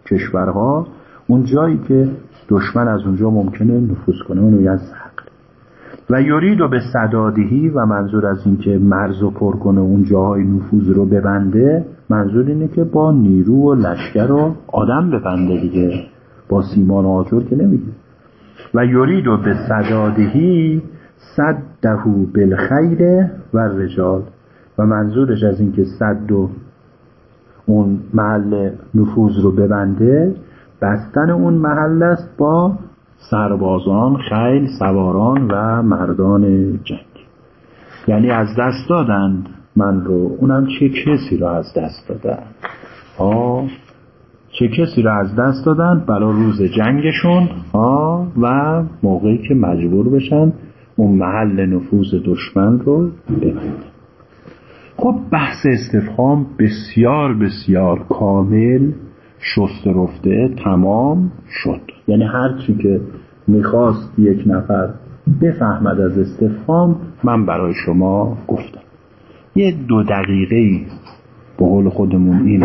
کشورها. اون جایی که دشمن از اونجا ممکنه نفوذ کنه. اونو از و یورید و به صدادهی و منظور از اینکه مرز رو پر کنه اون جاهای نفوذ رو ببنده منظور اینه که با نیرو و لشکر رو آدم ببنده دیگه با سیمان و آجر که نمیگه. و یورید و به صدادهی صدهو بالخیر و رجال. و منظورش از اینکه صد و اون محل نفوذ رو ببنده بستن اون محل است با سربازان خیل سواران و مردان جنگ. یعنی از دست دادند من رو اونم چه کسی رو از دست دادن؟ ها چه کسی رو از دست دادن؟ برای روز جنگشون ها و موقعی که مجبور بشن اون محل نفوذ دشمن رو ببندن. خب بحث استفهام بسیار بسیار کامل شست رفته تمام شد. یعنی هر چی که می‌خواست یک نفر بفهمد از استفهام من برای شما گفتم. یه دو دقیقه به قول خودمون این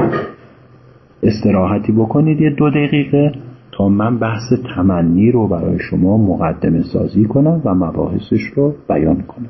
استراحتی بکنید یه دو دقیقه تا من بحث تمنی رو برای شما مقدمه سازی کنم و مباحثش رو بیان کنم.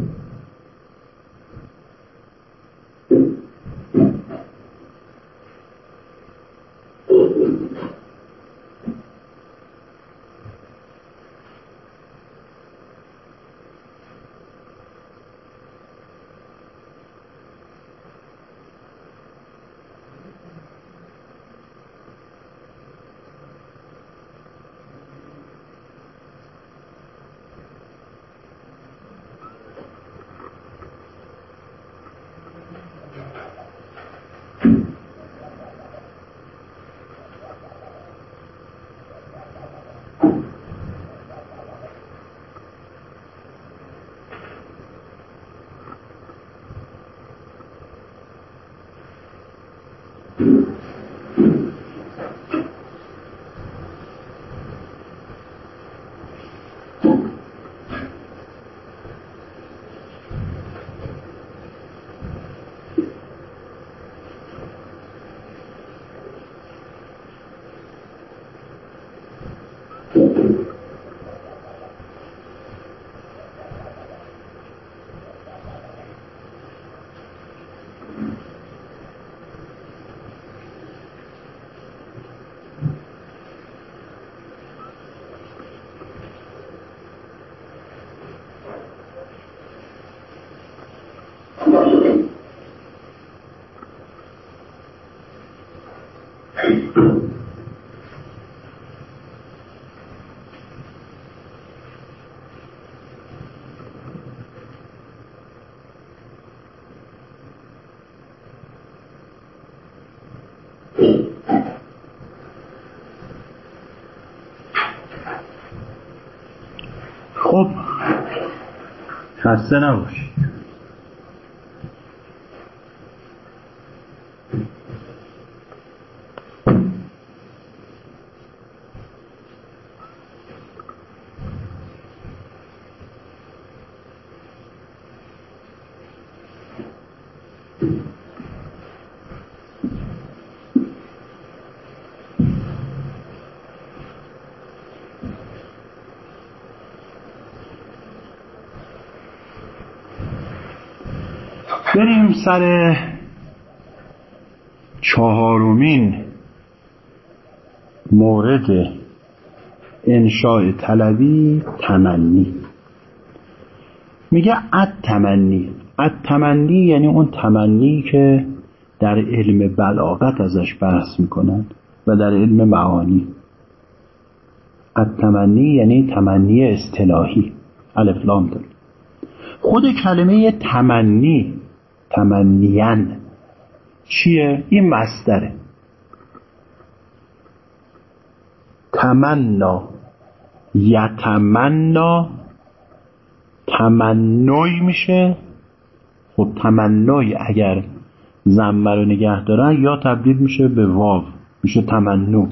خب خسته نباشید بریم سر چهارمین مورد انشاء طلبی تمنی. میگه اد تمنی اد تمنی یعنی اون تمنی که در علم بلاغت ازش بحث می‌کنند و در علم معانی. اد تمنی یعنی تمنی اصطلاحی. الف لام خود کلمه تمنی تمنیان چیه؟ این مصدره. تمنا. یتمنا. تمنوی میشه. خب تمنوی اگر زنبه رو نگه دارن یا تبدیل میشه به واو. میشه تمنو.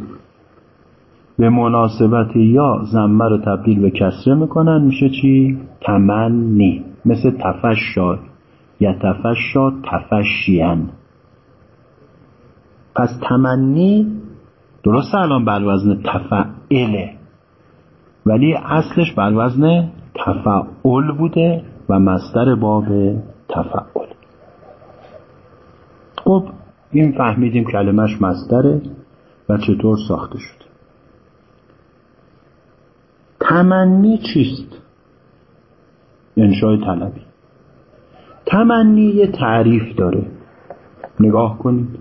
به مناسبت یا زنبه رو تبدیل به کسره می‌کنن میشه چی؟ تمنی. مثل تفشار. یتفشا تفشیان. پس تمنی درست الان بر وزن تفعله ولی اصلش بر وزن تفعل بوده و مصدر باب تفعل. خب این فهمیدیم کلمش مصدره و چطور ساخته شده. تمنی چیست؟ انشای طلبی. تمنی یه تعریف داره. نگاه کنید.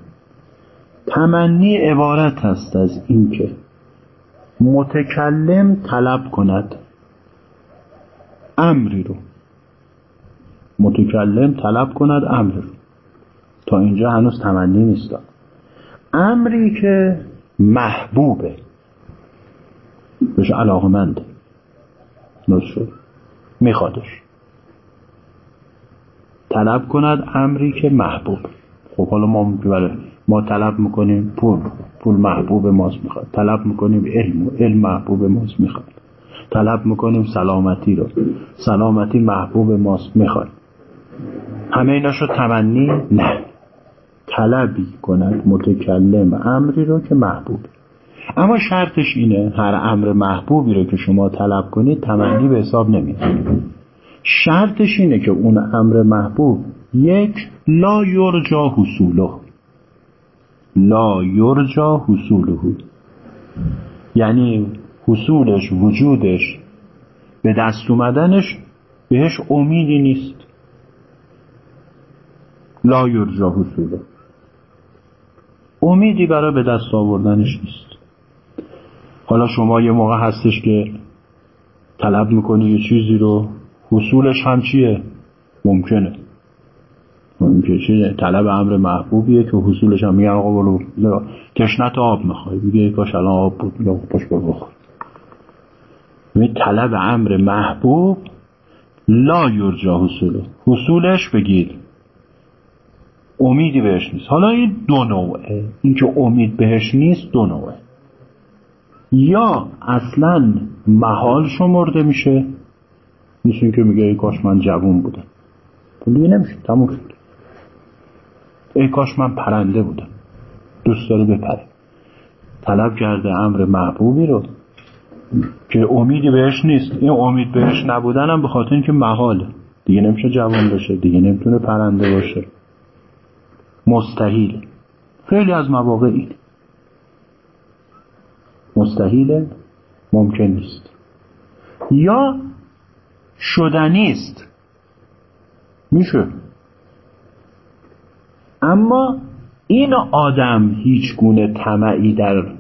تمنی عبارت است از اینکه متکلم طلب کند امری رو. متکلم طلب کند امر رو. تا اینجا هنوز تمنی نیست. امری که محبوبه. بهش علاقمنده. شد؟ میخوادش. طلب کند امری که محبوب. خب حالا ما بله ما طلب می‌کنیم پول پول محبوب ماست می‌خواد. طلب می‌کنیم علم علم محبوب ماست می‌خواد. طلب می‌کنیم سلامتی رو. سلامتی محبوب ماست می‌خواد. همه اینا شد تمنی؟ نه. طلبی کند متکلم امری رو که محبوب. اما شرطش اینه هر امر محبوبی رو که شما طلب کنید تمنی به حساب نمیاد. شرطش اینه که اون امر محبوب یک لا یرجا حصوله. لا یرجا حصوله. یعنی حصولش وجودش به دست اومدنش بهش امیدی نیست. لا یرجا حصوله. امیدی برای به دست آوردنش نیست. حالا شما یه موقع هستش که طلب می‌کنی یه چیزی رو حصولش هم چیه؟ ممکنه. ممکنه چیه طلب امر محبوبیه که حصولش هم میگن آقا برو تشنت آب می‌خوای. بگه کاش الان آب بود. یا پاش برو بخور. طلب امر محبوب لا یرجا حصوله. حصولش بگیر. امیدی بهش نیست. حالا این دو نوعه. اینکه امید بهش نیست دو نوعه. یا اصلا محال شمرده میشه. مثل اینکه میگه ای کاش من جوون بودم. خب دیگه نمیشه تموم شد. ای کاش من پرنده بودم. دوست داره بپره. طلب کرده امر محبوبی رو که امیدی بهش نیست. این امید بهش نبودنم به خاطر اینکه محاله. دیگه نمیشه جوان باشه دیگه نمی‌تونه پرنده باشه. مستحیل. خیلی از مواقع این مستحیل ممکن نیست. یا شدنی است میشه. اما این آدم هیچ گونه طمعی در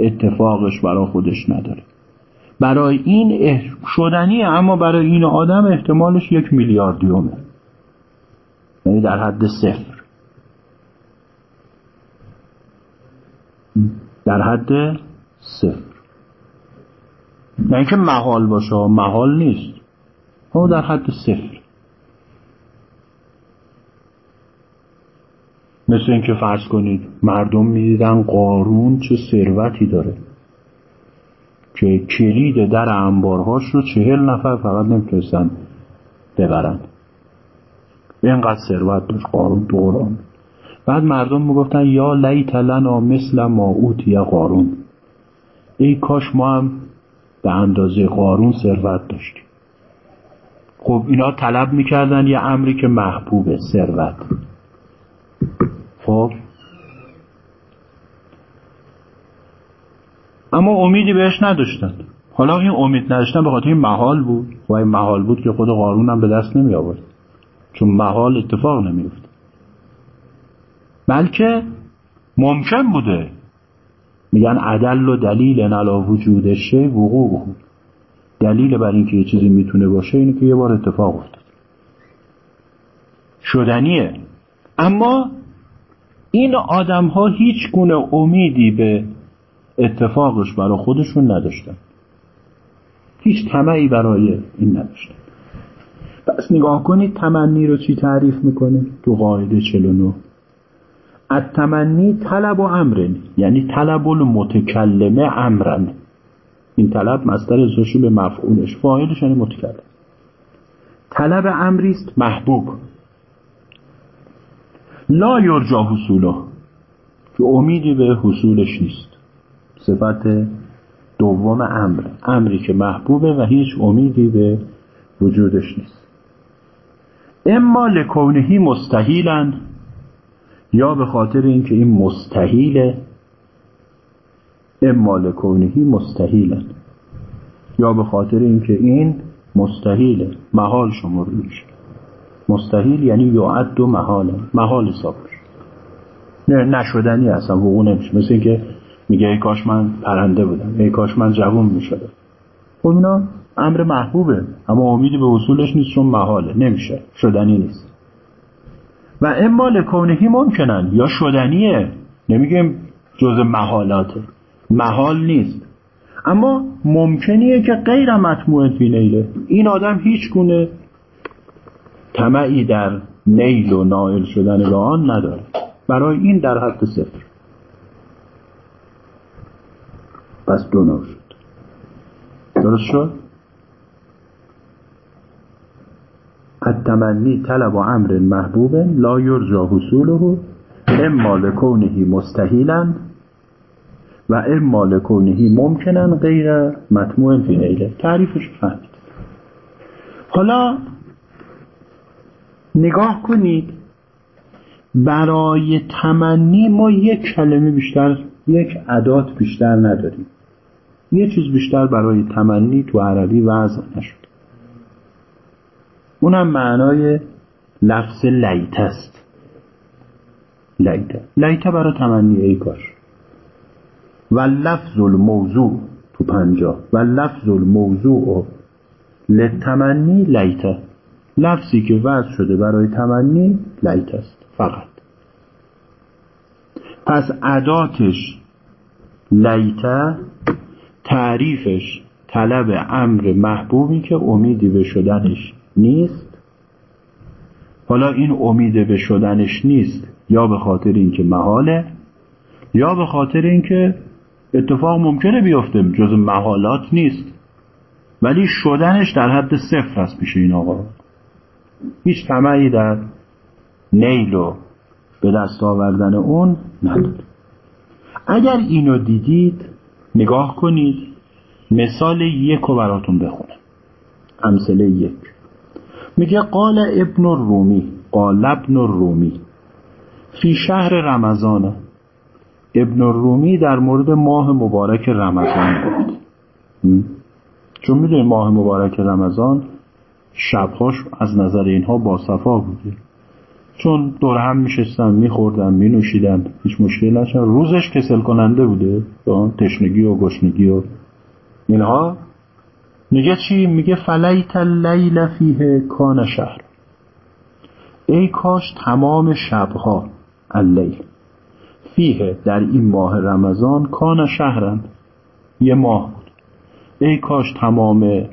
اتفاقش برای خودش نداره. برای این شدنیه اما برای این آدم احتمالش یک میلیاردیومه. یعنی در حد صفر. در حد صفر. نه اینکه محال باشه محال نیست. اما در حد صفر. مثل اینکه فرض کنید مردم می‌دیدن قارون چه ثروتی داره که کلید در انبارهاش رو چهل نفر فقط نمی‌تونستن ببرن. اینقدر ثروت داشت قارون دوران بعد مردم می‌گفتن یا لیت لنا مثل ما اوتی قارون. ای کاش ما هم به اندازه قارون ثروت داشتیم. خب اینا طلب می‌کردن یه امری که محبوبه ثروت خب؟ اما امیدی بهش نداشتن. حالا این امید نداشتن به خاطر این محال بود. و این محال بود که خود قارون هم به دست نمی آورد چون محال اتفاق نمیفت بلکه ممکن بوده. میگن عدل و دلیل علا وجود شی وقوع. دلیل بر اینکه یه چیزی می‌تونه باشه اینه که یه بار اتفاق افتاد. شدنیه. اما این آدم ها هیچ گونه امیدی به اتفاقش برای خودشون نداشتن. هیچ طمعی برای این نداشتن. پس نگاه کنید تمنی رو چی تعریف می‌کنه؟ تو قاعده 49 التمنی طلب و امرن یعنی طلب المتکلمه امرن. این طلب مصدر ازاشی به مفعولش فاعلش یعنی متکلم طلب امری است محبوب. لا یرجا حصوله. که امیدی به حصولش نیست. صفت دوم امر. امری که محبوبه و هیچ امیدی به وجودش نیست. اما لکونهی مستحیلن یا به خاطر اینکه این مستحیله اما لکونهی مستحیلن. یا به خاطر اینکه این مستحیله. محال شمرده میشه. مستحیل یعنی یعد و محاله. محال حساب نه نشدنی اصلا وقوع نمیشه. مثل اینکه میگه ای کاش من پرنده بودم. ای کاش من جوون می‌شدم. خب اینا امر محبوبه. اما امیدی به وصولش نیست چون محاله. نمیشه. شدنی نیست. و اما لکونهی ممکنن. یا شدنیه. نمیگیم جز محالاته. محال نیست. اما ممکنیه که غیر مطموع فی نیله این آدم هیچ گونه طمعی در نیل و نائل شدن به آن نداره. برای این در حد صفر. پس دو نوع شد. درست شد؟ التمنی طلب و امر محبوب لا یرجا حصوله اما لکونه مستحیلا و اما لکونه ممکنن غیر مطموع فی تعریفش فهمید. حالا نگاه کنید برای تمنی ما یک کلمه بیشتر یک عدات بیشتر نداریم. یه چیز بیشتر برای تمنی تو عربی وضع نشد. اونم معنای لفظ لیت است. لیت. لیت برای تمنی ای کاش و لفظ الموضوع تو پنجا و لفظ الموضوع لتمنی لیت. لفظی که وضع شده برای تمنی لیت است. فقط. پس عداتش لیت تعریفش طلب امر محبوبی که امیدی به شدنش نیست. حالا این امید به شدنش نیست یا به خاطر اینکه محاله یا به خاطر اینکه اتفاق ممکنه بیفته جز محالات نیست. ولی شدنش در حد صفر است میشه این آقا. هیچ طمعی در نیل و به دست آوردن اون نداره. اگر اینو دیدید نگاه کنید. مثال یک رو براتون بخونم. امثله یک. میگه قال ابن الرومی قال ابن الرومی فی شهر رمضان. ابن الرومی در مورد ماه مبارک رمضان گفت. چون می‌دونی ماه مبارک رمضان شبهاش از نظر اینها با صفا بوده. چون دور هم میشستن میخوردن مینوشیدن هیچ مشکل نشن روزش کسل کننده بوده تشنگی و گشنگی و اینها. میگه چی؟ میگه فلیت اللیل فیه کان شهر. ای کاش تمام شبها اللیل. فیه در این ماه رمضان کان شهرن. یه ماه بود. ای کاش تمام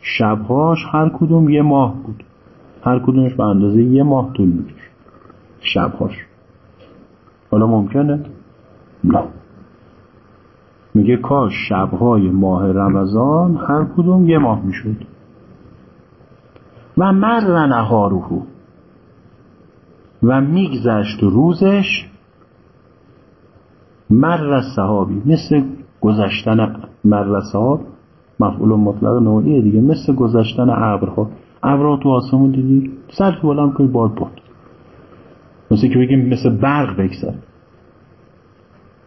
شبهاش هر کدوم یه ماه بود. هر کدومش به اندازه یه ماه طول می‌کشه. شبهاش. حالا ممکنه؟ نه. میگه کاش شبهای ماه رمضان هر کدوم یه ماه می‌شد. و مر نهاروهو و میگذشت روزش مر صحابی. مثل گذشتن مر صحاب مفعول مطلق نوعیه دیگه. مثل گذشتن ابرها. ابرها تو آسمون دیدی؟ سر تو بلند کنی باد باد مثل که بگیم مثل برق بگذره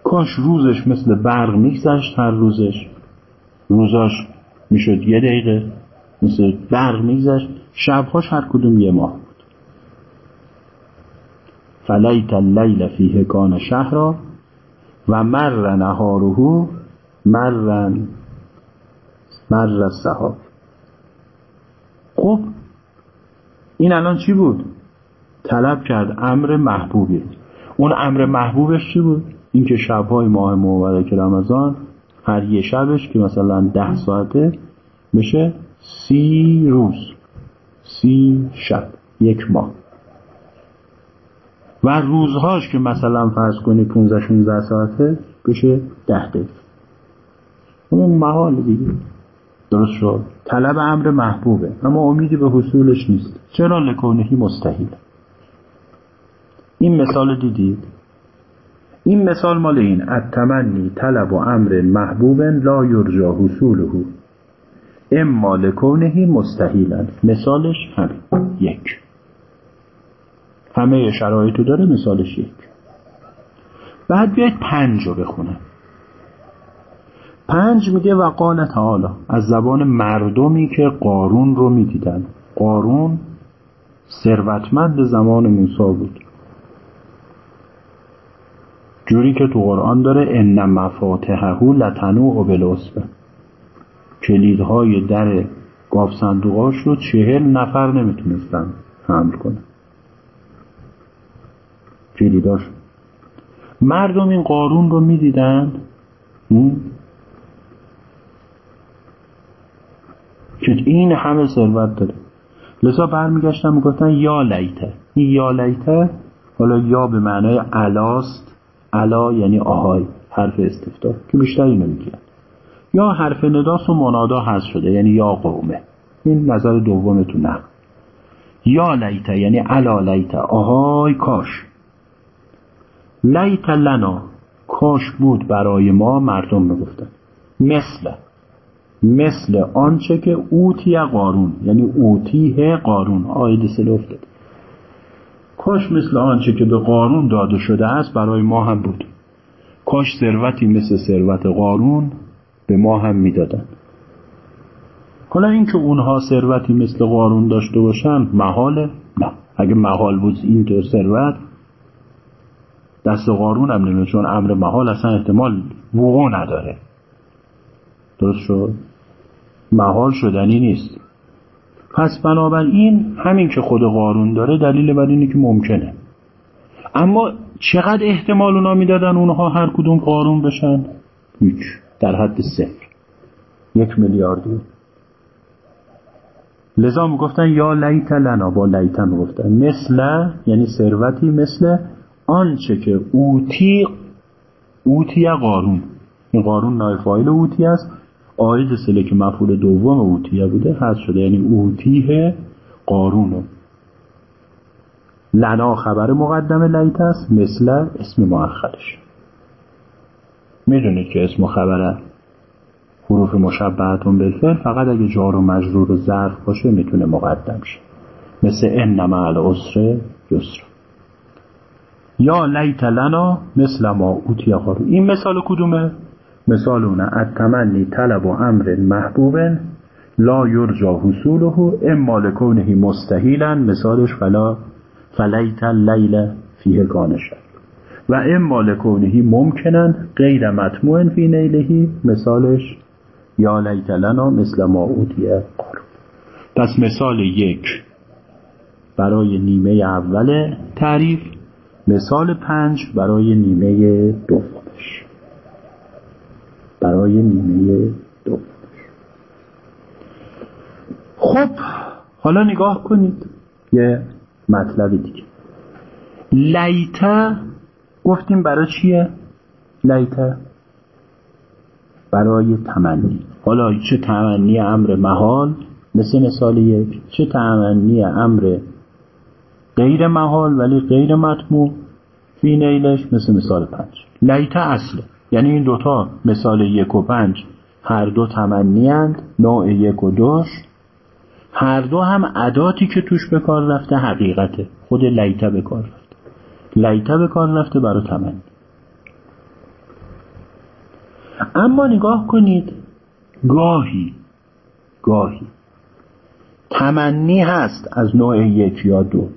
کاش روزش مثل برق میگذشت هر روزش. روزاش می‌شد یه دقیقه مثل برق میگذشت. شبهاش هر کدوم یه ماه بود. فلیت اللیل فیه کان شهرا. و مر نهارهو مرن مر صحاب خب این الان چی بود؟ طلب کرد امر محبوبی اون امر محبوبش چی بود؟ اینکه شبهای ماه مبارک رمضان هر یه شبش که مثلا ده ساعته میشه سی روز سی شب یک ماه. و روزهاش که مثلا فرض کنی 15 16 ساعته بشه ده دقیقه. اون محال دیگه. درست شد. طلب امر محبوبه اما امیدی به حصولش نیست. چرا لکونهی مستحیل؟ این مثال دیدید؟ این مثال مال این التمنی طلب و امر محبوب لا یرجا حصوله. اما لکونهی مستحیلا مثالش همین. یک. همه شرایطو داره مثالش یک. بعد بیاید پنج رو بخونم. پنج میگه و قال تعالی. از زبان مردمی که قارون رو می‌دیدن. قارون ثروتمند زمان موسی بود. جوری که تو قرآن داره ان مفاتحه لتنوع بالعصبه. کلیدهای در گاف صندوقاش رو چهل نفر نمی‌تونستن حمل کنن. کلیداش مردم این قارون رو می‌دیدن که این همه ثروت داره. لذا برمیگشتن می‌گفتن یا لیته. این یا لیته حالا یا به معنای علاست علا یعنی آهای حرف استفتار که بیشتر اینو یا حرف نداس و منادا هست شده یعنی یا قومه. این نظر دومتون نه یا لیته یعنی علا لیته. آهای کاش. لیت لنا کاش بود برای ما مردم می‌گفتن مثل مثل آنچه که اوتی قارون یعنی اوتیه قارون. آید سل کاش مثل آنچه که به قارون داده شده است برای ما هم بود. کاش ثروتی مثل ثروت قارون به ما هم می‌دادن حالا اینکه اونها ثروتی مثل قارون داشته باشن محاله؟ نه. اگه محال بود اینطور ثروت دست قارون هم نمیده چون امر محال اصلا احتمال وقوع نداره. درست شد؟ محال شدنی نیست. پس بنابراین همین که خود قارون داره دلیل بر اینه که ممکنه. اما چقدر احتمال اونا می‌دادن اونها هر کدوم قارون بشن؟ هیچ. در حد صفر. یک میلیاردی لذا می‌گفتن یا لیت لنا با لیت می‌گفتن. مثل یعنی ثروتی مثل آنچه که اوتی اوتی قارون. این قارون نایفایل اوتی است. آید سله که مفعول دوم اوتیه بوده هست شده. یعنی اوتیه قارونو لنا خبر مقدم لیت است مثل اسم مؤخرش. می‌دونید که اسم و خبر حروف مشبهتون بالفعل فقط اگه جار و مجرور ظرف باشه می‌تونه مقدم شه. مثل ان مع العسر یسر. یا لیت لنا مثل ما اوتی قارون این مثال کدومه؟ مثال اونه التمنی طلب و امر محبوب لا یرجا حصوله اما لکونه مستحیلا مثالش فلا فلیت لیل فیه کانشه. و اما لکونه ممکنن غیر مطموع فی نیلهی. مثالش یا لیت لنا مثل ما اوتی قارون پس مثال یک برای نیمه اول تعریف مثال پنج برای نیمه دومش. برای نیمه دومش. خب حالا نگاه کنید. یه مطلب دیگه. لیته گفتیم برای چیه؟ لیته. برای تمنی. حالا چه تمنی امر محال؟ مثل مثال یک چه تمنی امر غیر محال ولی غیر مطموع فی نیلش مثل مثال پنج. لیته اصله یعنی این دوتا مثال یک و پنج هر دو تمنی هند نوع یک و دوش هر دو هم عداتی که توش به کار رفته حقیقته. خود لیته به کار رفته. لیته به کار رفته برای تمنی. اما نگاه کنید گاهی گاهی تمنی هست از نوع یک یا دو.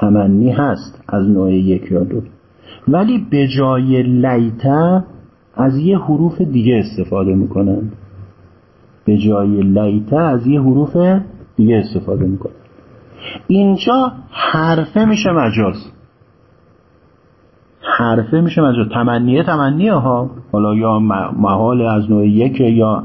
تمنی هست از نوع یک یا دو. ولی به جای لیته از یه حروف دیگه استفاده می‌کنن به جای لیته از یه حروف دیگه استفاده می‌کنن اینجا حرفه میشه مجاز. حرفه میشه مجاز. تمنیه تمنیه ها. حالا یا محال از نوع یک یا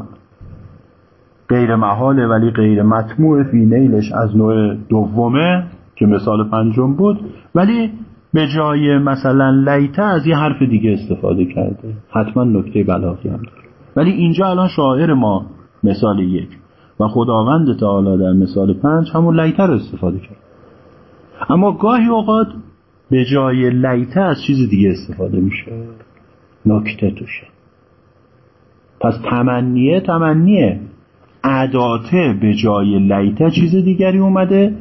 غیر محاله ولی غیر مطموع فی نیلش از نوع دومه. که مثال پنجم بود ولی به جای مثلا لیته از یه حرف دیگه استفاده کرده. حتما نکته بلاغی هم داره. ولی اینجا الان شاعر ما مثال یک و خداوند تعالی در مثال پنج همون لیته رو استفاده کرد. اما گاهی اوقات به جای لیته از چیز دیگه استفاده میشه. نکته توشه. پس تمنیه تمنیه. عداته به جای لیته چیز دیگری اومده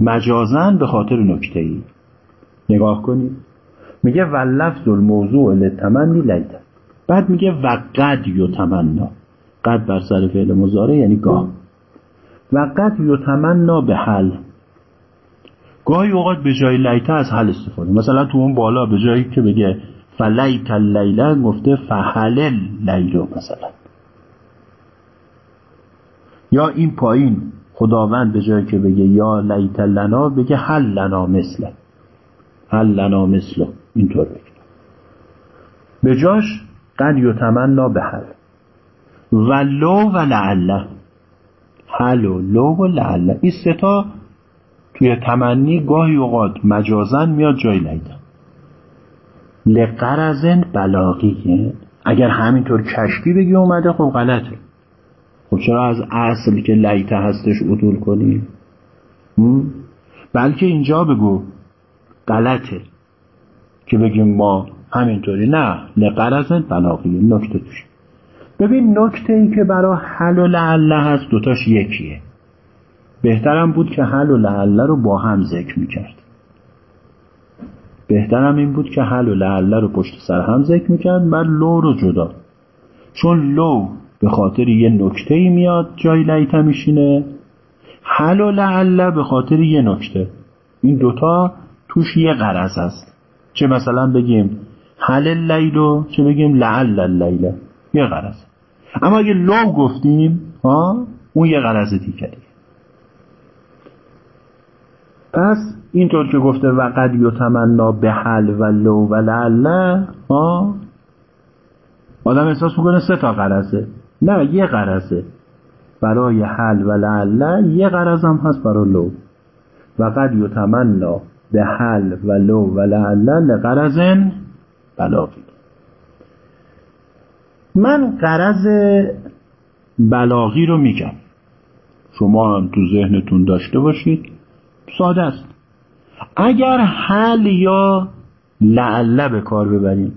مجازن به خاطر نکته ای نگاه کنید. میگه و لفظ الموضوع لتمنی لیته بعد میگه و قد یتمنا قد بر سر فعل مزاره یعنی گاه. و قد یتمنا به حل. گاهی اوقات به جای لیته از حل استفاده. مثلا تو اون بالا به جایی که بگه فلیت اللیله گفته فحل لیلو مثلا. یا این پایین. خداوند به جای که بگه یا لیت لنا بگه هل لنا مثله. هل لنا مثله. اینطور بگه. به جاش قد یتمنا به حل و لو و لعله. حل و لو و لعله. این ستا توی تمنی گاهی اوقات مجازن میاد جای لیده لقرزن بلاغیه. اگر همینطور کشفی بگی اومده خب غلطه. خب چرا از اصل که لیته هستش عدول کنی؟ بلکه اینجا بگو غلطه که بگیم ما همینطوری. نه لقرزن بلاغیه نکته توش. ببین نکته ای که برای حل و لعله هست دوتاش یکیه. بهترم بود که حل و لعله رو با هم ذکر می‌کرد. بهترم این بود که حل و لعله رو پشت سر هم ذکر می‌کرد بعد لو رو جدا. چون لو به خاطر یه نکته ای میاد جای لیته میشینه. حل و لعله به خاطر یه نکته. این دوتا توش یه قرض هست. چه مثلا بگیم حل اللیلو چه بگیم لعل اللیله یه قرض اما اگه لو گفتیم ها اون یه قرض دیگری پس اینطور که گفته و قد یتمنا به حل و لو و لعله ها آدم احساس می‌کنه سه تا قرضه نه یه قرضه برای حل و لعله یه قرض هم هست برای لو. و قد یتمنا به حل و لو و لعله لقرضن بلاغی. من قرض بلاغی رو میگم. شما هم تو ذهنتون داشته باشید. ساده است. اگر حل یا لعله به کار ببریم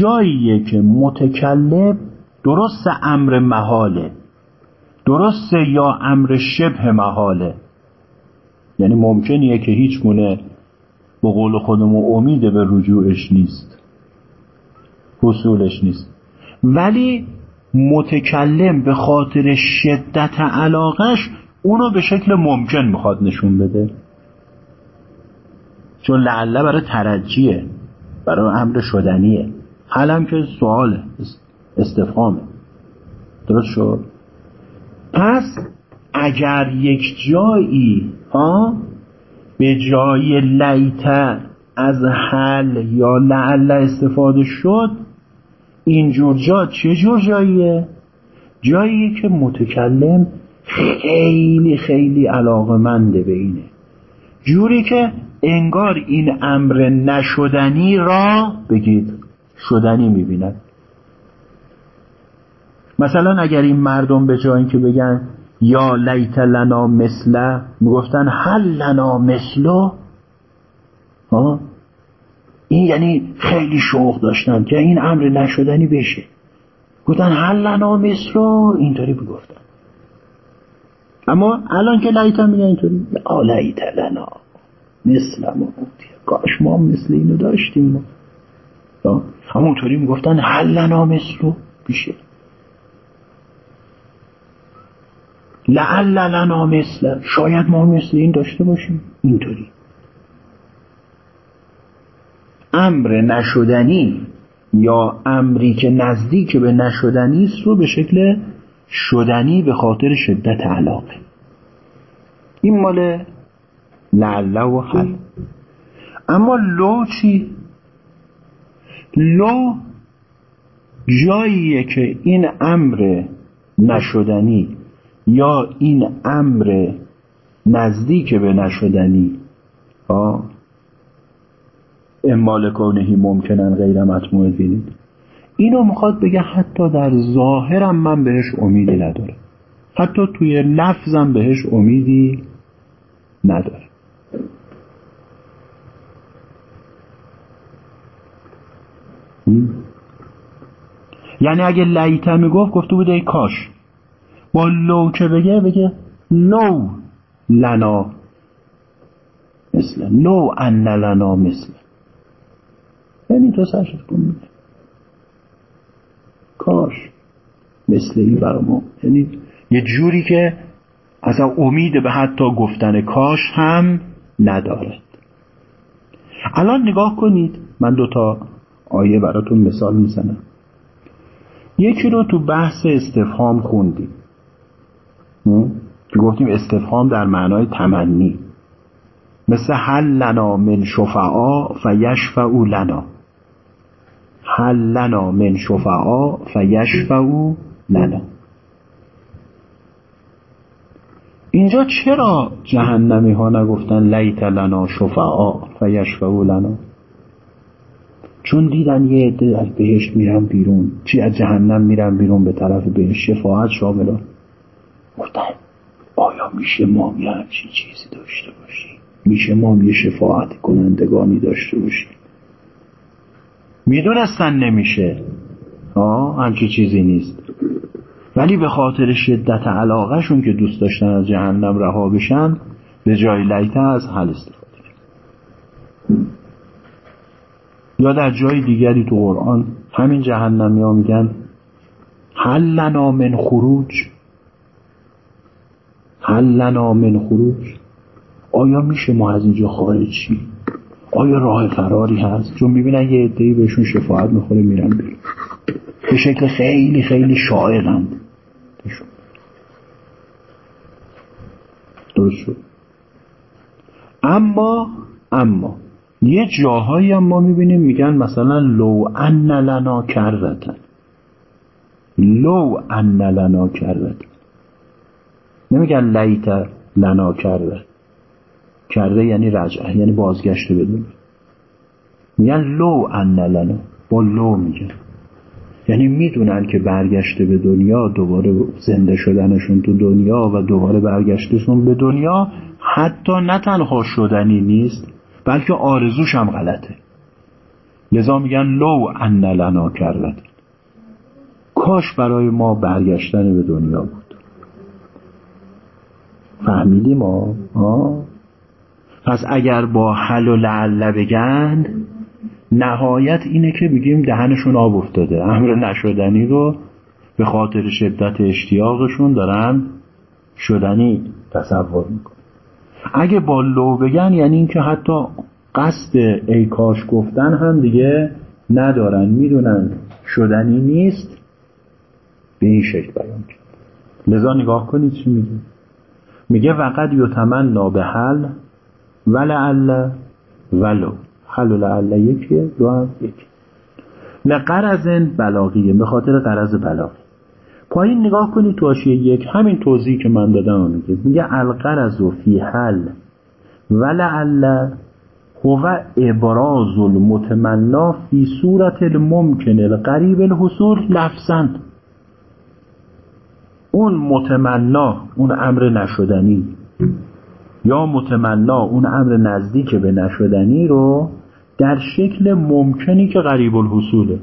جاییه که متکلم درست امر محاله درست یا امر شبه محاله. یعنی ممکنیه که هیچ گونه به قول خودمون امید به رجوعش نیست حصولش نیست. ولی متکلم به خاطر شدت علاقش اونو به شکل ممکن می‌خواد نشون بده. چون لعله برای ترجیه برای امر شدنیه. حالم که سواله استفهامه. درست شد؟ پس اگر یک جایی ها به جای لیته از حل یا لعل استفاده شد اینجور جا چه جور جاییه؟ جایی که متکلم خیلی خیلی علاقه منده به اینه. جوری که انگار این امر نشدنی را بگید شدنی می‌بیند. مثلا اگر این مردم به جای که بگن یا لیت لنا مثله می‌گفتن هل لنا مثلو ها این یعنی خیلی شوق داشتن که این امر نشدنی بشه. گفتن هل لنا مثلو اینطوری بگفتن اما الان که لیت میگن اینطوری آ لیت لنا مثل ما کاش ما مثل اینو داشتیم. ما همونطوری می‌گفتن هل لنا مثلو. بیشه لعل لنا مثل شاید ما مثل این داشته باشیم. اینطوری. امر نشدنی یا امری که نزدیک به نشدنی است رو به شکل شدنی به خاطر شدت علاقه. این مال لعله و حل. اما لو چی؟ لو جاییه که این امر نشدنی یا این امر نزدیک به نشدنی. امال کونهی ممکنن غیر مطموع بینید اینو می‌خواد بگه حتی در ظاهرم من بهش امیدی ندارم. حتی توی لفظم بهش امیدی ندارم. یعنی اگه لیته می‌گفت گفته بوده ای کاش. با لو که بگه بگه لو لنا. مثل لو ان لنا مثل. یعنی تو سرشت کن کاش مثل این برا ما. یعنی یه جوری که اصلا امید به حتی گفتن کاش هم ندارد. الان نگاه کنید. من دوتا آیه براتون مثال می‌زنم. یکی رو تو بحث استفهام خوندیم. که گفتیم استفهام در معنای تمنی. مثل هل لنا من شفعا فیشفعو لنا. هل لنا من شفعا فیشفعو لنا. اینجا چرا جهنمی ها نگفتن لیت لنا شفعا فیشفعو لنا؟ چون دیدن یه عده از بهشت میرن بیرون چی از جهنم میرن بیرون به طرف بهشت شفاعت شاملان گفتن آیا میشه ما یه همچین چیزی داشته باشیم میشه ما یه شفاعت کنندگانی داشته باشیم می‌دونستن نمیشه. آه همچی چیزی نیست. ولی به خاطر شدت علاقهشون که دوست داشتن از جهنم رها بشن به جای لیته از حل استفاده یا در جای دیگری تو قرآن همین جهنمی ها میگن حل لنا من خروج؟ حل لنا من خروج؟ آیا میشه ما از اینجا خارج شیم؟ آیا راه فراری هست؟ چون می‌بینن یه عده‌ای بهشون شفاعت می‌خوره میرن بیرون. به شکل خیلی خیلی شاعرند. درست شد. اما اما یه جاهایی هم ما می‌بینیم میگن مثلا لو ان لنا کرتن لو ان لنا کرتن نمیگن لیت لنا کرده کرده یعنی رجعه یعنی بازگشته بدون میگن لو ان لنا با لو میگن. یعنی می‌دونن که برگشته به دنیا دوباره زنده شدنشون تو دنیا و دوباره برگشتشون به دنیا حتی نه تنها شدنی نیست بلکه آرزوش هم غلطه. لذا میگن لو ان لنا کرد. کاش برای ما برگشتن به دنیا بود. فهمیدیم ما؟ پس اگر با حل و لعله بگن نهایت اینه که بگیم دهنشون آب افتاده. امر نشدنی رو به خاطر شدت اشتیاقشون دارن شدنی تصور میکن اگه با لو بگن یعنی اینکه حتی قصد ای کاش گفتن هم دیگه ندارن. می‌دونن شدنی نیست. به این شکل بیان لذا نگاه کنید چی میگه. میگه وقت یتمنا به حل ولعل ولو. حل و لعل یکیه دو هم یکی. لقرزن بلاغیه به خاطر قرض بلاغی. پایین نگاه کنید تو آشیه یک همین توضیح که من دادم. میگه میگه القرز و فی حل. ولعل هو ابراز المتمنا فی صورت الممکن القریب الحصول لفظا. اون متمنا اون امر نشدنی. یا متمنا اون امر نزدیک به نشدنی رو در شکل ممکنی که قریب الحصوله.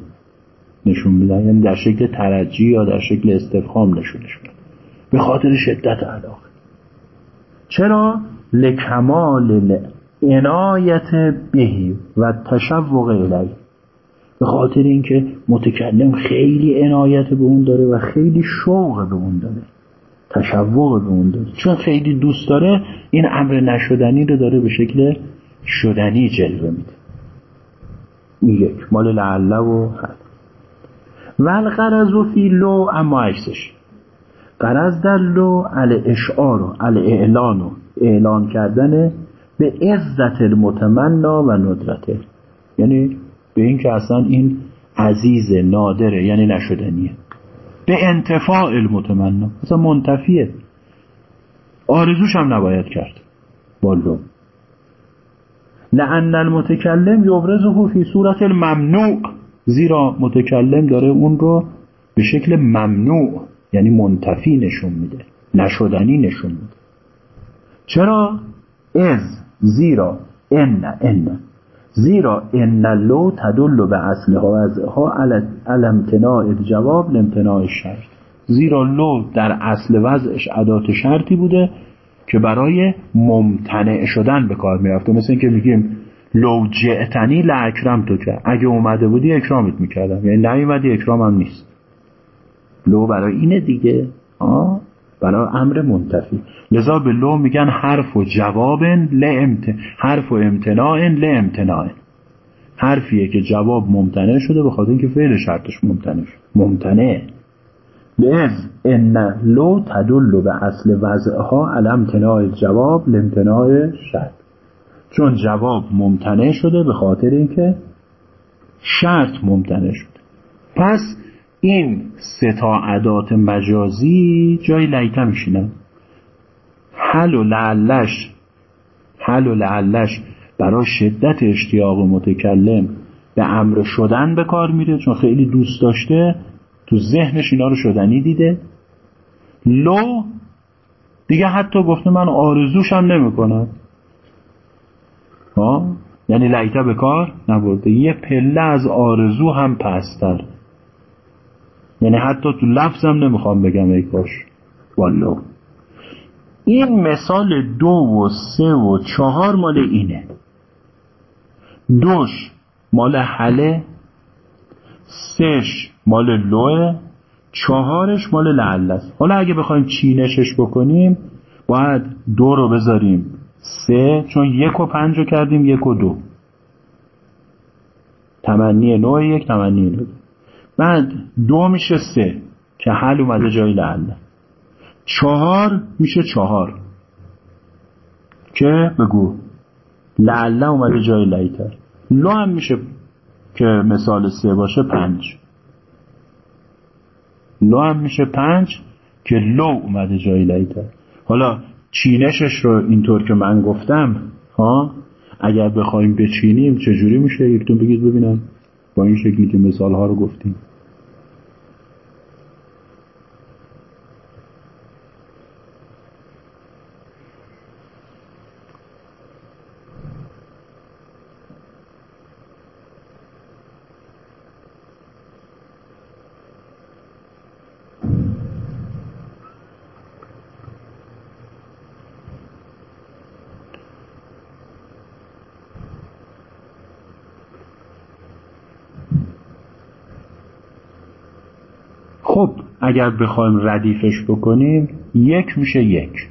نشون میدن. یعنی در شکل ترجی یا در شکل استفهام نشونش میدن. به خاطر شدت علاقه. چرا؟ لکمال عنایت بهی و تشوق الیه. به خاطر اینکه متکلم خیلی عنایت به اون داره و خیلی شوق به اون داره. تشوق به اون داره. چون خیلی دوست داره این امر نشدنی رو داره به شکل شدنی جلوه میده. این یک مال لعله و حد و القرض و فی لو اما عکسش قرض در لو ال اشعار و ال اعلان و اعلان کردن به عزت المتمنا و ندرته یعنی به این که اصلا این عزیز نادره یعنی نشدنیه. به انتفاع المتمنا اصلا منتفیه. آرزوش هم نباید کرد. بالو لعن المتکلم یبرزه فی صورت الممنوع. زیرا متکلم داره اون رو به شکل ممنوع یعنی منتفی نشون میده نشدنی نشون میده. چرا؟ از زیرا ان ان. زیرا ان لو تدل به اصلها و ازها الامتناع جواب لامتناع شرط. زیرا لو در اصل وضعش ادات شرطی بوده که برای ممتنع شدن به کار می‌رفته. مثل اینکه میگیم لو جعتنی لاکرم تو که اگه اومده بودی اکرامت می‌کردم. یعنی نیومدی اکرامم نیست. لو برای اینه دیگه. آه؟ برای امر منتفی. لذا به لو میگن حرف و جواب لامت حرف و امتناع لامتناع حرفیه که جواب ممتنع شده به خاطر اینکه فعل شرطش ممتنع شد ممتنع. لذ ان لو تدل به اصل وضعها علم امتناع جواب لامتناع شرط. چون جواب ممتنع شده به خاطر اینکه شرط ممتنع شده. پس این سه تا عدات مجازی جای لیته میشینن. حل و لعلش حل و لعلش برای شدت اشتیاق متکلم به امر شدن به کار میره چون خیلی دوست داشته تو ذهنش اینا رو شدنی دیده. لو دیگه حتی گفته من آرزوشم نمی‌کنم. ها یعنی لیته به کار نبرده. یه پله از آرزو هم پستر. یعنی حتی تو لفظم نمی‌خوام بگم ای کاش. والله. این مثال دو و سه و چهار مال اینه. دوش مال حله. سش مال لوه. چهارش مال لعله حالا اگه بخوایم چینشش بکنیم باید دو رو بذاریم. سه چون یک و پنج رو کردیم یک و دو. تمنی نوع یک تمنی نوع بعد دو میشه سه که حل اومده جای لعله چهار میشه چهار. که بگو لعله اومده جای لیتر لو هم میشه که مثال سه باشه پنج. لو هم میشه پنج که لو اومده جای لیتر حالا چینشش رو اینطور که من گفتم ها؟ اگر بخوایم بچینیم چجوری میشه؟ یکتون بگید ببینم. با این شکلی که مثال ها رو گفتیم. خب اگر بخوایم ردیفش بکنیم یک میشه یک.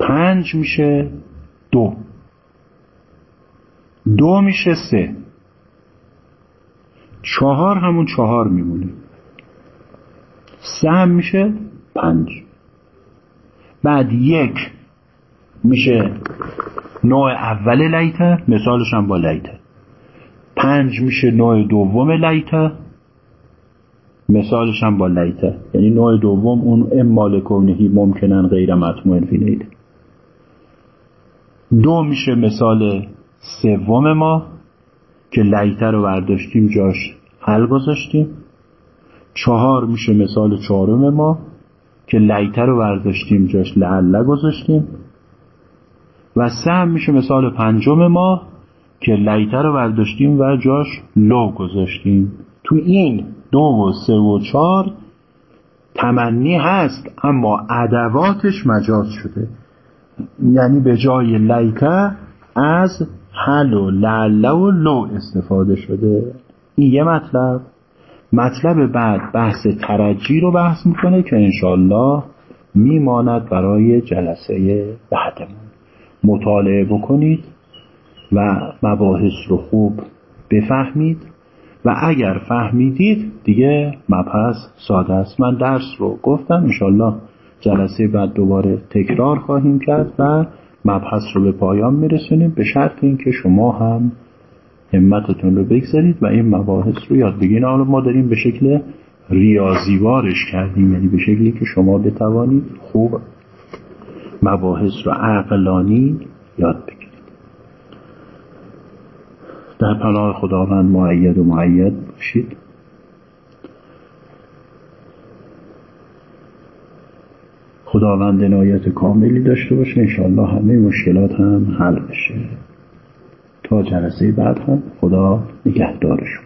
پنج میشه دو. دو میشه سه. چهار همون چهار میمونه. سه هم میشه پنج. بعد یک میشه نوع اول لیته مثالش هم با لیته پنج میشه نوع دوم لیته مثالش هم با لیته. یعنی نوع دوم اون امال کونهی ممکنن غیر مطمئن فی دو میشه مثال سوم ما که لیته رو برداشتیم جاش حل گذاشتیم. چهار میشه مثال چهارم ما که لیته رو برداشتیم جاش لعله گذاشتیم. و سه هم میشه مثال پنجم ما که لیته رو برداشتیم و جاش لو گذاشتیم. تو این دو و سه و چار تمنی هست اما ادواتش مجاز شده. یعنی به جای لیکه از حل و لعله و لو استفاده شده. این یه مطلب. مطلب بعد بحث ترجی رو بحث می‌کنه که انشالله میماند برای جلسه بعدمون. مطالعه بکنید و مباحث رو خوب بفهمید. و اگر فهمیدید دیگه مبحث ساده است. من درس رو گفتم انشالله جلسه بعد دوباره تکرار خواهیم کرد و مبحث رو به پایان میرسونیم. به شرط اینکه شما هم همتتون رو بگذارید و این مباحث رو یاد بگیرید. حالا ما داریم به شکل ریاضیوارش کردیم یعنی به شکلی که شما بتوانید خوب مباحث رو عقلانی یاد بگیرید. در پناه خداوند معید و معید باشید. خداوند عنایت کاملی داشته باشه. انشاءالله همه مشکلات هم حل بشه. تا جلسه بعد هم خدا نگهدارشون.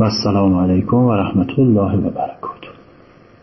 و السلام علیکم و رحمت الله و برکاته.